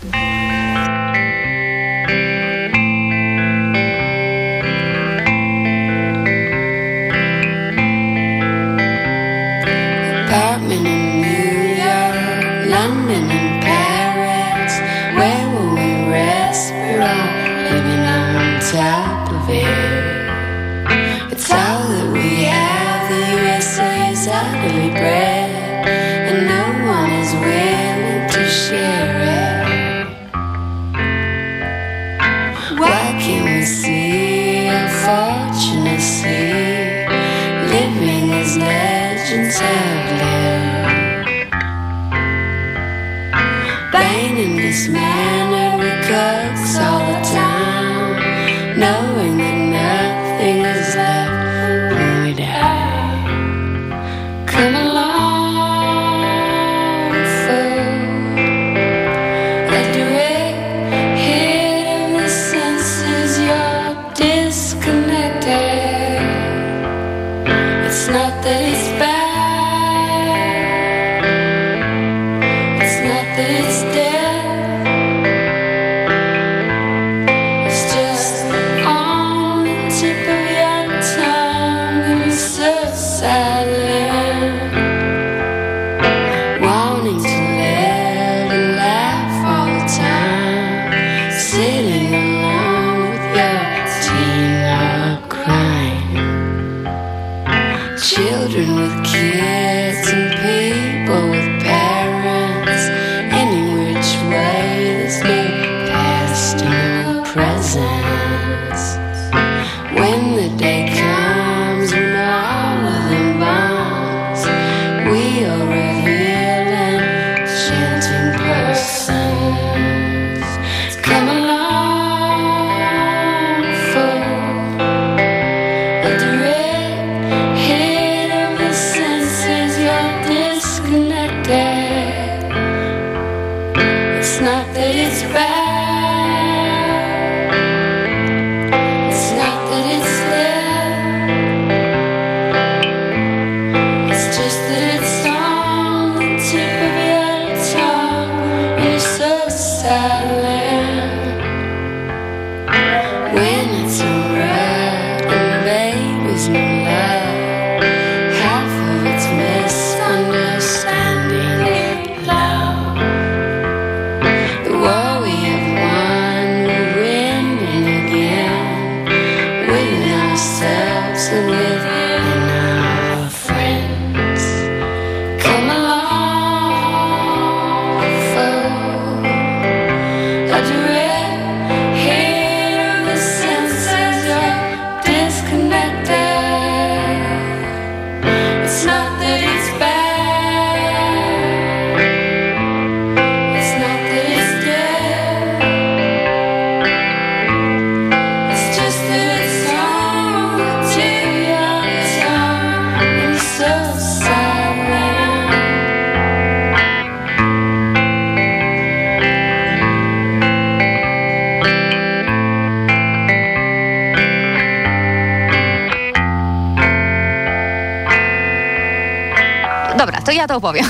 Dobra, to ja to opowiem.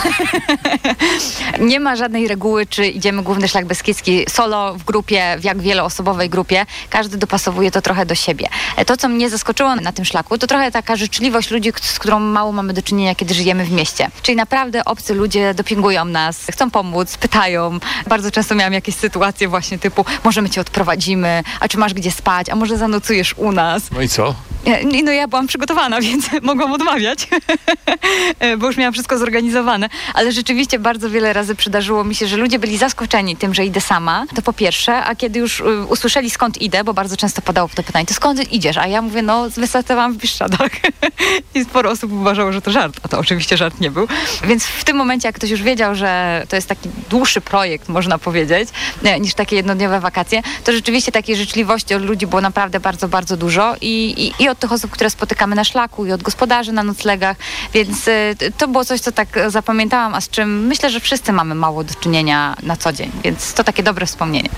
nie ma żadnej reguły, czy idziemy główny szlak Beskidzki solo, w grupie, w jak wieloosobowej grupie. Każdy dopasowuje to trochę do siebie. E, To, co mnie zaskoczyło na tym szlaku, to trochę taka życzliwość ludzi, z którą mało mamy do czynienia, kiedy żyjemy w mieście. Czyli naprawdę obcy ludzie dopingują nas, chcą pomóc, pytają. Bardzo często miałam jakieś sytuacje właśnie typu, może my cię odprowadzimy, a czy masz gdzie spać, a może zanocujesz u nas. No i co? E, No ja byłam przygotowana, więc mogłam odmawiać, E, bo już miałam wszystko zorganizowane. Ale rzeczywiście bardzo wiele razy przydarzyło mi się, że ludzie byli zaskoczeni tym, że idę sama, to po pierwsze, a kiedy już y, usłyszeli skąd idę, bo bardzo często padało to pytanie, to skąd idziesz? A ja mówię, no wystartowałam w Bieszczadach. I sporo osób uważało, że to żart, a to oczywiście żart nie był. Więc w tym momencie, jak ktoś już wiedział, że to jest taki dłuższy projekt, można powiedzieć, niż takie jednodniowe wakacje, to rzeczywiście takiej życzliwości od ludzi było naprawdę bardzo, bardzo dużo i, i, i od tych osób, które spotykamy na szlaku, i od gospodarzy na noclegach, więc e, to było coś, co tak zapamiętałam, a z czym myślę, że wszyscy mamy mało do czynienia na co dzień, więc to takie dobre wspomnienie.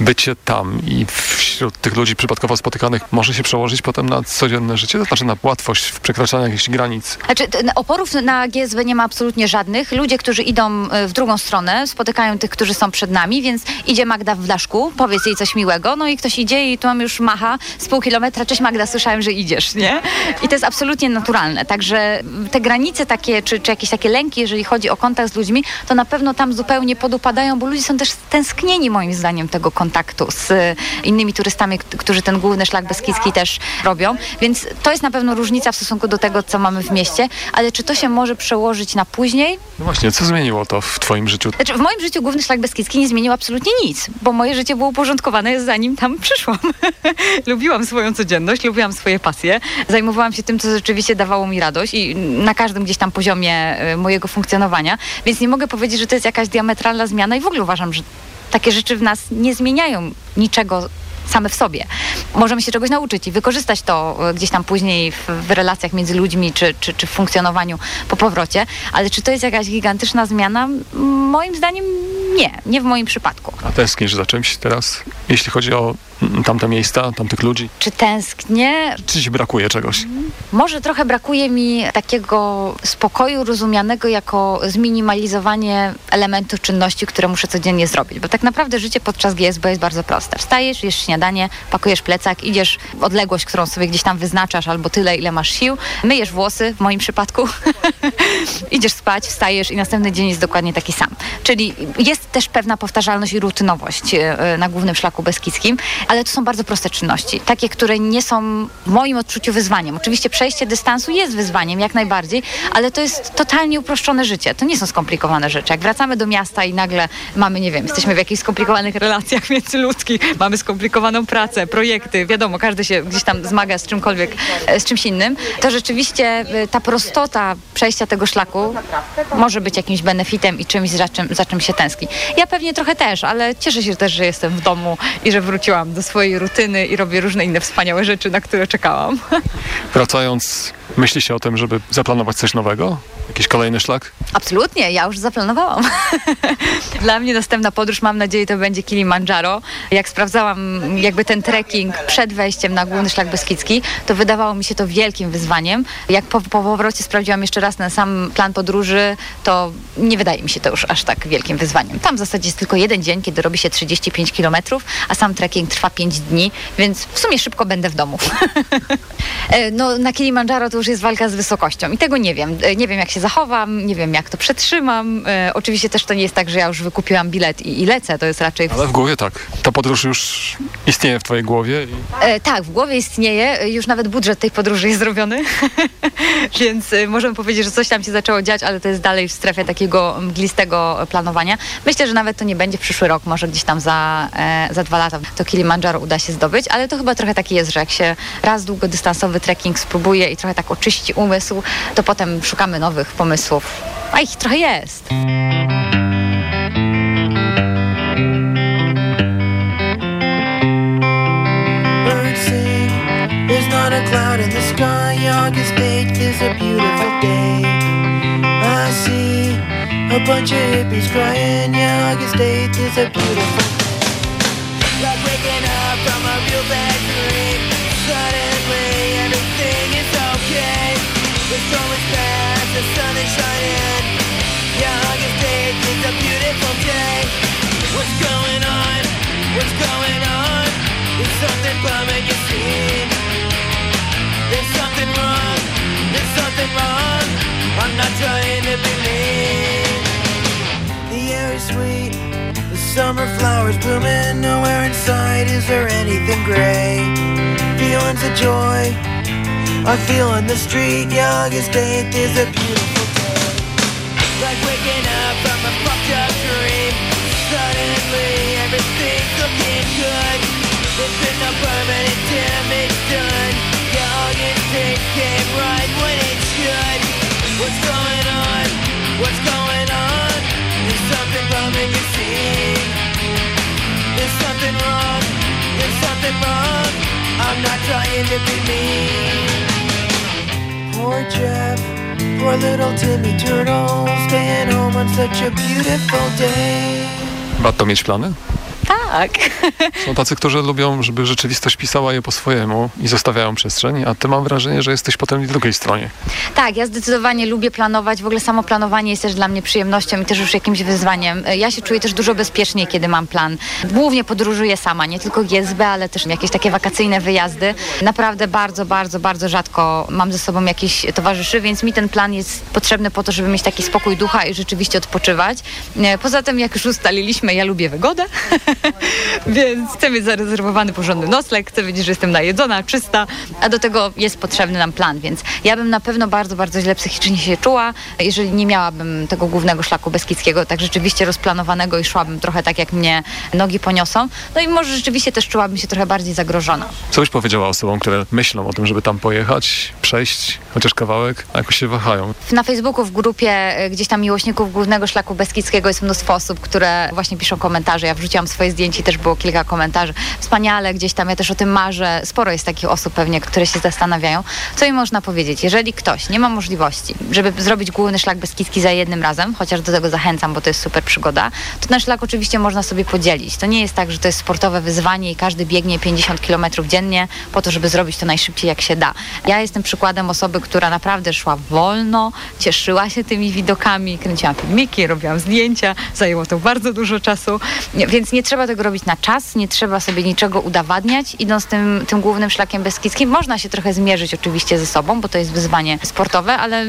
Bycie tam i wśród tych ludzi przypadkowo spotykanych może się przełożyć potem na codzienne życie, to znaczy na łatwość w przekraczaniu jakichś granic. Znaczy, oporów na GSW nie ma absolutnie żadnych. Ludzie, którzy idą e, w drugą stronę, spotykają tych, którzy są przed nami, więc idzie Magda w blaszku, powiedz jej coś miłego, no i ktoś idzie i tu mam już macha z pół kilometra, cześć Magda, słyszałem, że idziesz, nie? I to jest absolutnie naturalne. Także te granice takie, czy, czy jakieś takie lęki, jeżeli chodzi o kontakt z ludźmi, to na pewno tam zupełnie podupadają, bo ludzie są też tęsknieni moim zdaniem tego kontaktu z e, innymi turystami, którzy ten główny szlak beskidzki też robią. Więc to jest na pewno różnica w stosunku do tego, co mamy w mieście, ale czy to się może przełożyć na później? No właśnie, co zmieniło to w twoim życiu? Znaczy, w moim życiu główny szlak beskidzki nie zmienił absolutnie nic, bo moje życie było uporządkowane zanim tam przyszłam. lubiłam swoją codzienność, lubiłam swoje pasje, zajmowałam się tym, co rzeczywiście dawało mi radość i na każdym gdzieś tam poziomie e, mojego funkcjonowania, więc nie mogę powiedzieć, że to jest jakaś diametralna zmiana i w ogóle uważam, że takie rzeczy w nas nie zmieniają niczego same w sobie. Możemy się czegoś nauczyć i wykorzystać to e, gdzieś tam później w, w relacjach między ludźmi, czy, czy, czy w funkcjonowaniu po powrocie, ale czy to jest jakaś gigantyczna zmiana? Moim zdaniem nie, nie w moim przypadku. A tęsknisz za czymś teraz, jeśli chodzi o tamte miejsca, tamtych ludzi? Czy tęsknię? Czy ci brakuje czegoś? Może trochę brakuje mi takiego spokoju rozumianego jako zminimalizowanie elementów czynności, które muszę codziennie zrobić. Bo tak naprawdę życie podczas GSB jest bardzo proste. Wstajesz, jesz śniadanie, pakujesz plecak, idziesz w odległość, którą sobie gdzieś tam wyznaczasz, albo tyle, ile masz sił, myjesz włosy, w moim przypadku, idziesz spać, wstajesz i następny dzień jest dokładnie taki sam. Czyli jest też pewna powtarzalność i rutynowość e, na głównym szlaku beskidzkim, ale to są bardzo proste czynności. Takie, które nie są w moim odczuciu wyzwaniem. Oczywiście przejście dystansu jest wyzwaniem, jak najbardziej, ale to jest totalnie uproszczone życie. To nie są skomplikowane rzeczy. Jak wracamy do miasta i nagle mamy, nie wiem, jesteśmy w jakichś skomplikowanych relacjach międzyludzkich, mamy skomplikowaną pracę, projekty, wiadomo, każdy się gdzieś tam zmaga z czymkolwiek, e, z czymś innym, to rzeczywiście e, ta prostota przejścia tego szlaku może być jakimś benefitem i czymś, za czym, za czym się tęskni. Ja pewnie trochę też, ale cieszę się też, że jestem w domu i że wróciłam do swojej rutyny i robię różne inne wspaniałe rzeczy, na które czekałam. Wracając, myśli się o tym, żeby zaplanować coś nowego? Jakiś kolejny szlak? Absolutnie, ja już zaplanowałam. Dla mnie następna podróż, mam nadzieję, to będzie Kilimandżaro. Jak sprawdzałam jakby ten trekking przed wejściem na główny szlak Beskidzki, to wydawało mi się to wielkim wyzwaniem. Jak po, po powrocie sprawdziłam jeszcze raz ten sam plan podróży, to nie wydaje mi się to już aż tak wielkim wyzwaniem. Tam w zasadzie jest tylko jeden dzień, kiedy robi się 35 km, a sam trekking trwa 5 dni, więc w sumie szybko będę w domu. E, no, na Kilimandżaro to już jest walka z wysokością i tego nie wiem. E, Nie wiem, jak się zachowam, nie wiem, jak to przetrzymam. E, oczywiście też to nie jest tak, że ja już wykupiłam bilet i, i lecę, to jest raczej... Ale w głowie tak. Ta podróż już istnieje w twojej głowie. I... E, tak, w głowie istnieje, e, już nawet budżet tej podróży jest zrobiony, więc możemy powiedzieć, że coś tam się zaczęło dziać, ale to jest dalej w strefie takiego mglistego planowania. Myślę, że nawet to nie będzie przyszły rok, może gdzieś tam za, e, za dwa lata to Kilimandżaro uda się zdobyć, ale to chyba trochę taki jest, że jak się raz długodystansowy trekking spróbuje i trochę tak oczyści umysł, to potem szukamy nowych pomysłów. A ich trochę jest. birds sing. There's not a cloud in the sky. August 8th is a beautiful day. I see a bunch of hippies crying. Yeah, August 8th is a beautiful day. Something bumming your scene. There's something wrong. There's something wrong. I'm not trying to be mean. The air is sweet. The summer flowers blooming. Nowhere inside is there anything gray. Feelings of joy. I feel on the street. August 8th is a beautiful Wrong. I'm not trying to be mean. Poor Jeff, poor little Timmy Turtle, staying home on such a beautiful day. Warto mieć plany? Tak. Są tacy, którzy lubią, żeby rzeczywistość pisała je po swojemu i zostawiają przestrzeń, a ty mam wrażenie, że jesteś potem w drugiej stronie. Tak, ja zdecydowanie lubię planować. W ogóle samo planowanie jest też dla mnie przyjemnością i też już jakimś wyzwaniem. Ja się czuję też dużo bezpieczniej, kiedy mam plan. Głównie podróżuję sama, nie tylko GSB, ale też jakieś takie wakacyjne wyjazdy. Naprawdę bardzo, bardzo, bardzo rzadko mam ze sobą jakiś towarzyszy, więc mi ten plan jest potrzebny po to, żeby mieć taki spokój ducha i rzeczywiście odpoczywać. E, Poza tym, jak już ustaliliśmy, ja lubię wygodę, więc chcę mieć zarezerwowany porządny nocleg, chcę wiedzieć, że jestem najedzona, czysta, a do tego jest potrzebny nam plan, więc ja bym na pewno bardzo, bardzo źle psychicznie się czuła, jeżeli nie miałabym tego głównego szlaku beskidzkiego, tak rzeczywiście rozplanowanego i szłabym trochę tak, jak mnie nogi poniosą. No i może rzeczywiście też czułabym się trochę bardziej zagrożona. Co byś powiedziała osobom, które myślą o tym, żeby tam pojechać, przejść chociaż kawałek, a jakoś się wahają? Na Facebooku w grupie e, gdzieś tam miłośników Głównego Szlaku Beskidzkiego jest mnóstwo osób, które właśnie piszą komentarze. Ja wrzuciłam swoje zdjęcie i też było kilka komentarzy. Wspaniale, gdzieś tam ja też o tym marzę. Sporo jest takich osób pewnie, które się zastanawiają. Co im można powiedzieć? Jeżeli ktoś nie ma możliwości, żeby zrobić Główny Szlak Beskidzki za jednym razem, chociaż do tego zachęcam, bo to jest super przygoda, to ten szlak oczywiście można sobie podzielić. To nie jest tak, że to jest sportowe wyzwanie i każdy biegnie 50 km dziennie po to, żeby zrobić to najszybciej jak się da. Ja jestem przykładem osoby, która naprawdę szła wolno, cieszyła się tymi widokami, kręciłam filmiki, robiłam zdjęcia, zajęło to bardzo dużo czasu, więc nie trzeba tego robić na czas, nie trzeba sobie niczego udowadniać. Idąc tym, tym głównym szlakiem beskidzkim, można się trochę zmierzyć oczywiście ze sobą, bo to jest wyzwanie sportowe, ale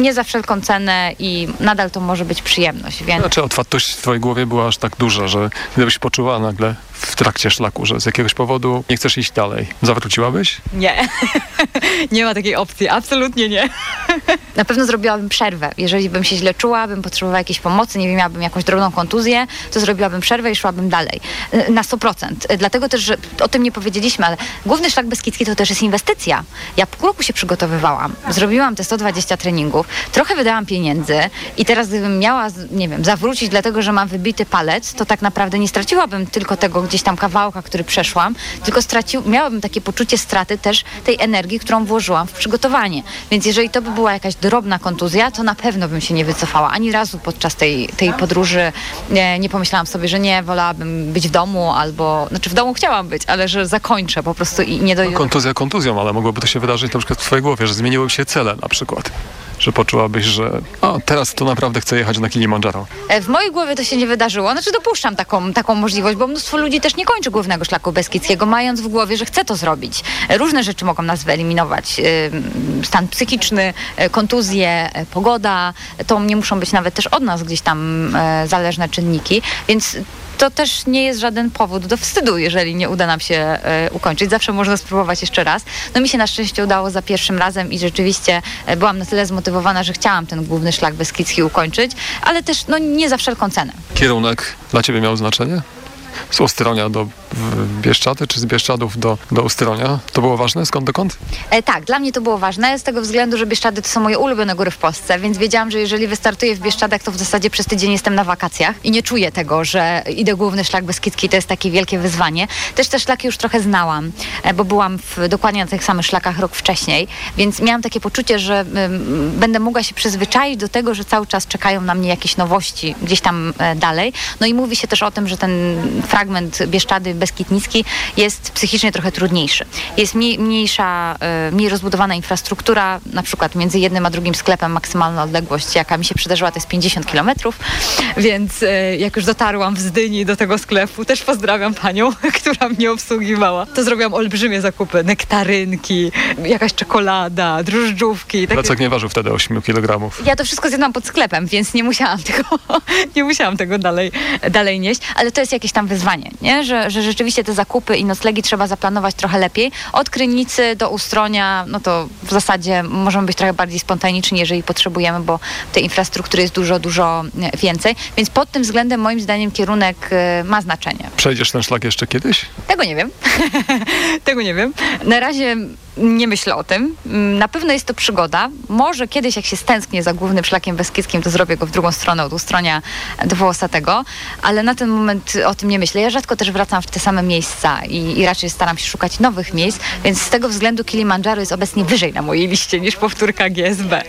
nie za wszelką cenę i nadal to może być przyjemność. Więc... Znaczy otwartość w twojej głowie była aż tak duża, że gdybyś poczuła nagle w trakcie szlaku, że z jakiegoś powodu nie chcesz iść dalej, zawróciłabyś? Nie. nie ma takiej opcji. Absolutnie nie. Na pewno zrobiłabym przerwę. Jeżeli bym się źle czuła, bym potrzebowała jakiejś pomocy, nie wiem, miałabym jakąś drobną kontuzję, to zrobiłabym przerwę i szłabym dalej. Na 100%. Y, Dlatego też, że o tym nie powiedzieliśmy, ale główny szlak Beskidzki to też jest inwestycja. Ja pół roku się przygotowywałam. Zrobiłam te 120 treningów, trochę wydałam pieniędzy i teraz gdybym miała, nie wiem, zawrócić dlatego, że mam wybity palec, to tak naprawdę nie straciłabym tylko tego gdzieś tam kawałka, który przeszłam, tylko stracił, miałabym takie poczucie straty też tej energii, którą włożyłam w przygotowanie. Więc jeżeli to by była jakaś drobna kontuzja, to na pewno bym się nie wycofała. Ani razu podczas tej, tej podróży nie, nie pomyślałam sobie, że nie, wolałabym być w domu albo, znaczy w domu chciałam być, ale że zakończę po prostu i nie dojdę. No, kontuzja kontuzją, ale mogłoby to się wydarzyć na przykład w twojej głowie, że zmieniły się cele na przykład. Że poczułabyś, że o, teraz to naprawdę chcę jechać na Kilimandżaro? E, W mojej głowie to się nie wydarzyło. Znaczy dopuszczam taką, taką możliwość, bo mnóstwo ludzi też nie kończy głównego szlaku beskidzkiego, mając w głowie, że chce to zrobić. E, Różne rzeczy mogą nas wyeliminować. E, Stan psychiczny, kontuzje, pogoda. To nie muszą być nawet też od nas gdzieś tam zależne czynniki, więc to też nie jest żaden powód do wstydu, jeżeli nie uda nam się e, ukończyć. Zawsze można spróbować jeszcze raz. No mi się na szczęście udało za pierwszym razem i rzeczywiście e, byłam na tyle zmotywowana, że chciałam ten główny szlak beskidzki ukończyć, ale też no, nie za wszelką cenę. Kierunek dla ciebie miał znaczenie? Z Ustronia do Bieszczady, czy z Bieszczadów do, do Ustronia? To było ważne? Skąd dokąd? E, tak, dla mnie to było ważne z tego względu, że Bieszczady to są moje ulubione góry w Polsce, więc wiedziałam, że jeżeli wystartuję w Bieszczadach, to w zasadzie przez tydzień jestem na wakacjach i nie czuję tego, że idę główny szlak Beskidzki, to jest takie wielkie wyzwanie. Też te szlaki już trochę znałam, e, bo byłam w, dokładnie na tych samych szlakach rok wcześniej, więc miałam takie poczucie, że będę mogła się przyzwyczaić do tego, że cały czas czekają na mnie jakieś nowości gdzieś tam e, dalej. No i mówi się też o tym, że ten fragment Bieszczady Beskidnicki jest psychicznie trochę trudniejszy. Jest mniej, mniejsza, e, mniej rozbudowana infrastruktura, na przykład między jednym a drugim sklepem maksymalna odległość, jaka mi się przydarzyła, to jest 50 kilometrów, więc e, jak już dotarłam w Zdyni do tego sklepu, też pozdrawiam panią, która mnie obsługiwała, to zrobiłam olbrzymie zakupy, nektarynki, jakaś czekolada, drożdżówki. takie- Plecak nie ważył wtedy 8 kg. ja to wszystko zjadłam pod sklepem, więc nie musiałam tego, nie musiałam tego dalej, dalej nieść, ale to jest jakieś tam wyzwanie, nie? Że, że rzeczywiście te zakupy i noclegi trzeba zaplanować trochę lepiej. Od Krynicy do Ustronia, no to w zasadzie możemy być trochę bardziej spontaniczni, jeżeli potrzebujemy, bo tej infrastruktury jest dużo, dużo więcej, więc pod tym względem moim zdaniem kierunek e, ma znaczenie. Przejdziesz ten szlak jeszcze kiedyś? Tego nie wiem. Tego nie wiem. Na razie nie myślę o tym. Mm, Na pewno jest to przygoda. Może kiedyś, jak się stęsknię za głównym szlakiem beskidzkim, to zrobię go w drugą stronę, od Ustronia do Wołosatego, ale na ten moment o tym nie myślę. Ja rzadko też wracam w te same miejsca i, i raczej staram się szukać nowych miejsc, więc z tego względu Kilimandżaro jest obecnie wyżej na mojej liście niż powtórka GSB.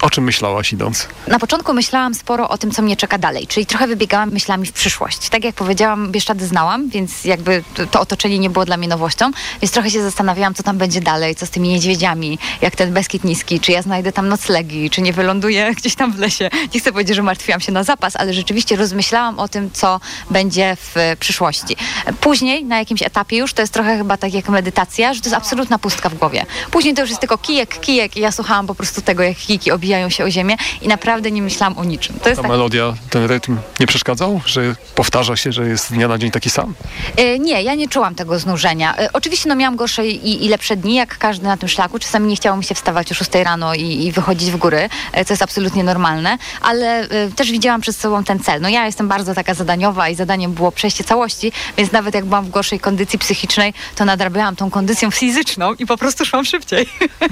O czym myślałaś idąc? Na początku myślałam sporo o tym, co mnie czeka dalej, czyli trochę wybiegałam myślami w przyszłość. Tak jak powiedziałam, Bieszczady znałam, więc jakby to, to otoczenie nie było dla mnie nowością, więc trochę się zastanawiałam, co tam będzie dalej, co z tymi niedźwiedziami, jak ten Beskid Niski, czy ja znajdę tam noclegi, czy nie wyląduję gdzieś tam w lesie. Nie chcę powiedzieć, że martwiłam się na zapas, ale rzeczywiście rozmyślałam o tym, co będzie w e, przyszłości. Później, na jakimś etapie już, to jest trochę chyba tak jak medytacja, że to jest absolutna pustka w głowie. Później to już jest tylko kijek, kijek i ja słuchałam po prostu tego, jak kijki obijają się o ziemię i naprawdę nie myślałam o niczym. To jest Ta tak... melodia, ten rytm nie przeszkadzał? Że powtarza się, że jest z dnia na dzień taki sam? E, Nie, ja nie czułam tego znużenia. E, Oczywiście no, miałam gorsze i, i lepsze dni, jak każdy na tym szlaku. Czasami nie chciało mi się wstawać o 6 rano i, i wychodzić w góry, e, co jest absolutnie normalne, ale e, też widziałam przed sobą ten cel. No ja jestem bardzo taka zadaniowa i zadaniem było przejście całości, więc nawet jak byłam w gorszej kondycji psychicznej, to nadrabiałam tą kondycją fizyczną i po prostu szłam szybciej,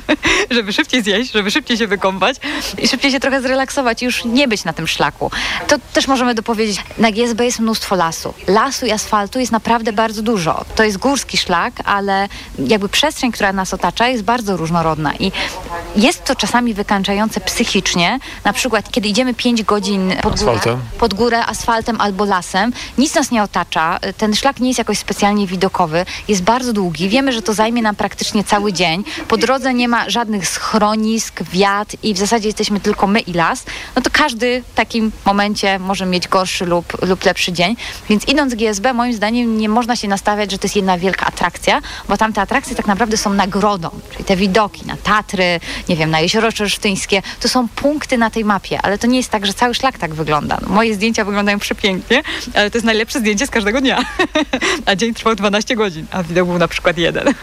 żeby szybciej zjeść, żeby szybciej się wykąpać i szybciej się trochę zrelaksować i już nie być na tym szlaku. To też możemy dopowiedzieć, na GSB jest mnóstwo lasu. Lasu i asfaltu jest naprawdę bardzo dużo. To jest górski szlak, ale jakby przestrzeń, która nas otacza jest bardzo różnorodna i jest to czasami wykańczające psychicznie, na przykład kiedy idziemy 5 godzin pod górę, Asfaltem. pod górę asfaltem albo lasem, nic nas nie otacza, ten szlak nie jest jakoś specjalnie widokowy, jest bardzo długi, wiemy, że to zajmie nam praktycznie cały dzień, po drodze nie ma żadnych schronisk, wiat i w zasadzie jesteśmy tylko my i las, no to każdy w takim momencie może mieć gorszy lub, lub lepszy dzień, więc idąc GSB moim zdaniem nie można się nastawiać, że to jest jedna wielka atrakcja, bo tamte atrakcje tak naprawdę są nagrodą, czyli te widoki na Tatry, nie wiem, na Jezioro Czersztyńskie, to są punkty na tej mapie, ale to nie jest tak, że cały szlak tak wygląda. No, moje zdjęcia wyglądają przepięknie, ale to jest najlepsze zdjęcie z każdego dnia. a dzień trwał 12 godzin, a widok był na przykład jeden.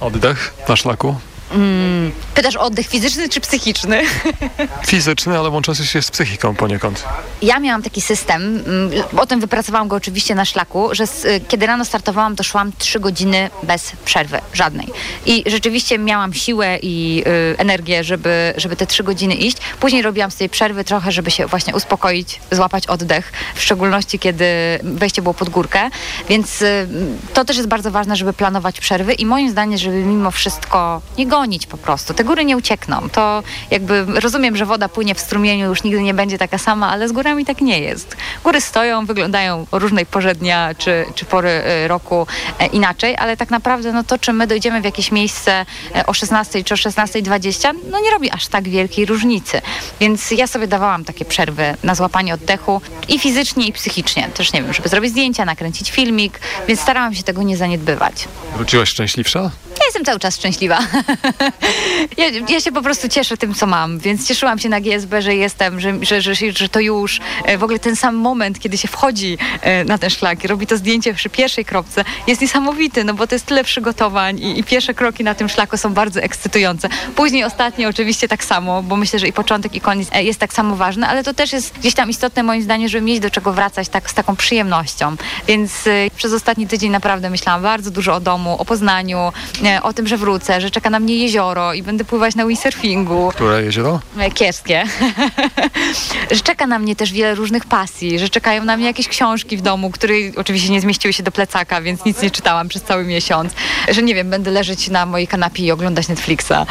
Oddech na szlaku? Mm, pytasz o oddech fizyczny czy psychiczny? Fizyczny, ale łączący się z psychiką poniekąd. Ja miałam taki system, mm, o tym wypracowałam go oczywiście na szlaku, że s- y, kiedy rano startowałam, to szłam 3 godziny bez przerwy, żadnej. I rzeczywiście miałam siłę i y, energię, żeby, żeby te 3 godziny iść. Później robiłam sobie przerwy trochę, żeby się właśnie uspokoić, złapać oddech, w szczególności kiedy wejście było pod górkę. Więc y, to też jest bardzo ważne, żeby planować przerwy i moim zdaniem, żeby mimo wszystko nie gonić gonić po prostu. Te góry nie uciekną. To jakby rozumiem, że woda płynie w strumieniu, już nigdy nie będzie taka sama, ale z górami tak nie jest. Góry stoją, wyglądają o różnej porze dnia czy, czy pory y, roku e, inaczej, ale tak naprawdę no to, czy my dojdziemy w jakieś miejsce e, o 16 czy o 16.20, no nie robi aż tak wielkiej różnicy. Więc ja sobie dawałam takie przerwy na złapanie oddechu i fizycznie, i psychicznie. Też nie wiem, żeby zrobić zdjęcia, nakręcić filmik, więc starałam się tego nie zaniedbywać. Wróciłaś szczęśliwsza? Ja jestem cały czas szczęśliwa. ja, ja, się po prostu cieszę tym, co mam, więc cieszyłam się na GSB, że jestem, że, że, że, że to już e, w ogóle ten sam moment, kiedy się wchodzi e, na ten szlak i robi to zdjęcie przy pierwszej kropce, jest niesamowity, no bo to jest tyle przygotowań i, i pierwsze kroki na tym szlaku są bardzo ekscytujące. Później ostatnie oczywiście tak samo, bo myślę, że i początek i koniec e, jest tak samo ważny, ale to też jest gdzieś tam istotne moim zdaniem, żeby mieć do czego wracać tak, z taką przyjemnością. Więc przez ostatni tydzień naprawdę myślałam bardzo dużo o domu, o Poznaniu, o tym, że wrócę, że czeka na mnie jezioro i będę pływać na windsurfingu. Które jezioro? Y, kiepskie. że czeka na mnie też wiele różnych pasji, że czekają na mnie jakieś książki w domu, które oczywiście nie zmieściły się do plecaka, więc nic nie czytałam przez cały miesiąc. Że nie wiem, będę leżeć na mojej kanapie i oglądać Netflixa.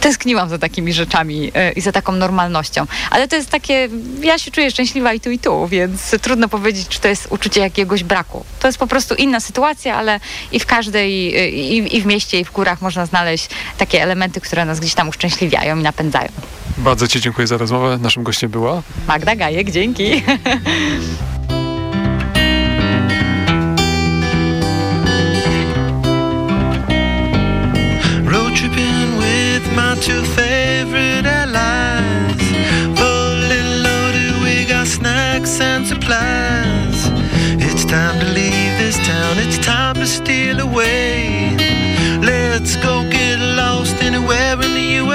Tęskniłam za takimi rzeczami i za taką normalnością. Ale to jest takie, ja się czuję szczęśliwa i tu i tu, więc trudno powiedzieć, czy to jest uczucie jakiegoś braku. To jest po prostu inna sytuacja, ale i w każdej, i, i w mieście, i w górach można znaleźć takie elementy, które nas gdzieś tam uszczęśliwiają i napędzają. Bardzo Ci dziękuję za rozmowę. Naszym gościem była Magda Gajek. Dzięki.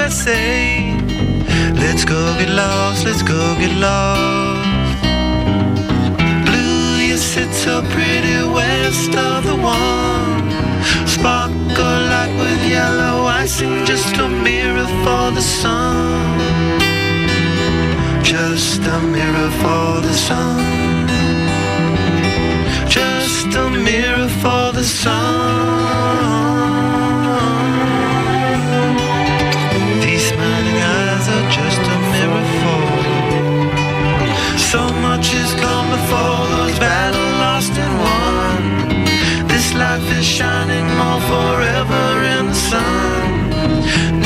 the Let's go get lost, let's go get lost. Blue, you sit so pretty west of the one. Sparkle like with yellow icing, just a mirror for the sun. Just a mirror for the sun. Just a mirror for the sun. Before those battles lost and won. This life is shining more forever in the sun.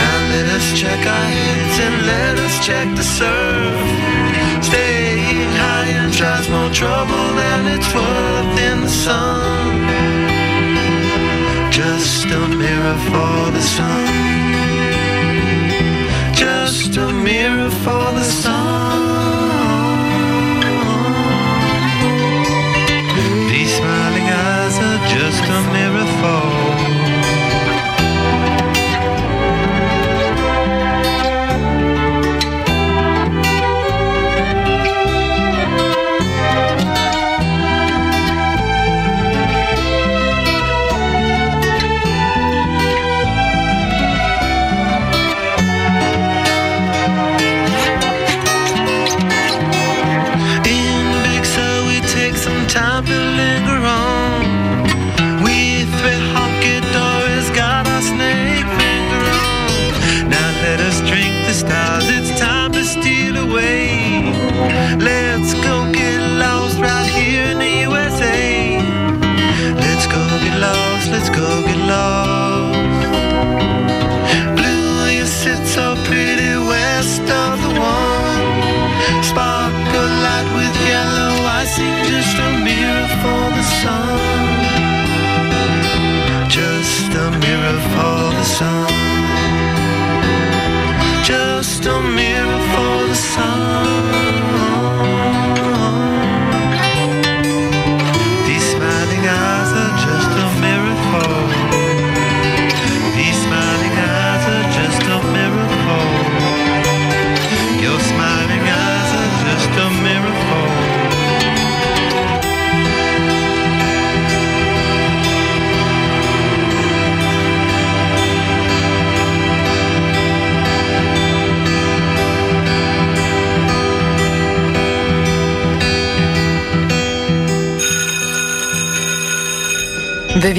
Now let us check our heads and let us check the surf. Staying high and tries more trouble than it's worth in the sun. Just a mirror for the sun. Just a mirror for the sun.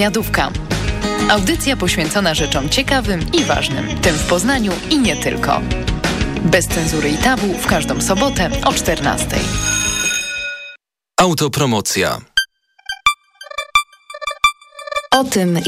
Wywiadówka. Audycja poświęcona rzeczom ciekawym i ważnym, tym w Poznaniu i nie tylko. Bez cenzury i tabu w każdą sobotę o 14. Autopromocja. O tym,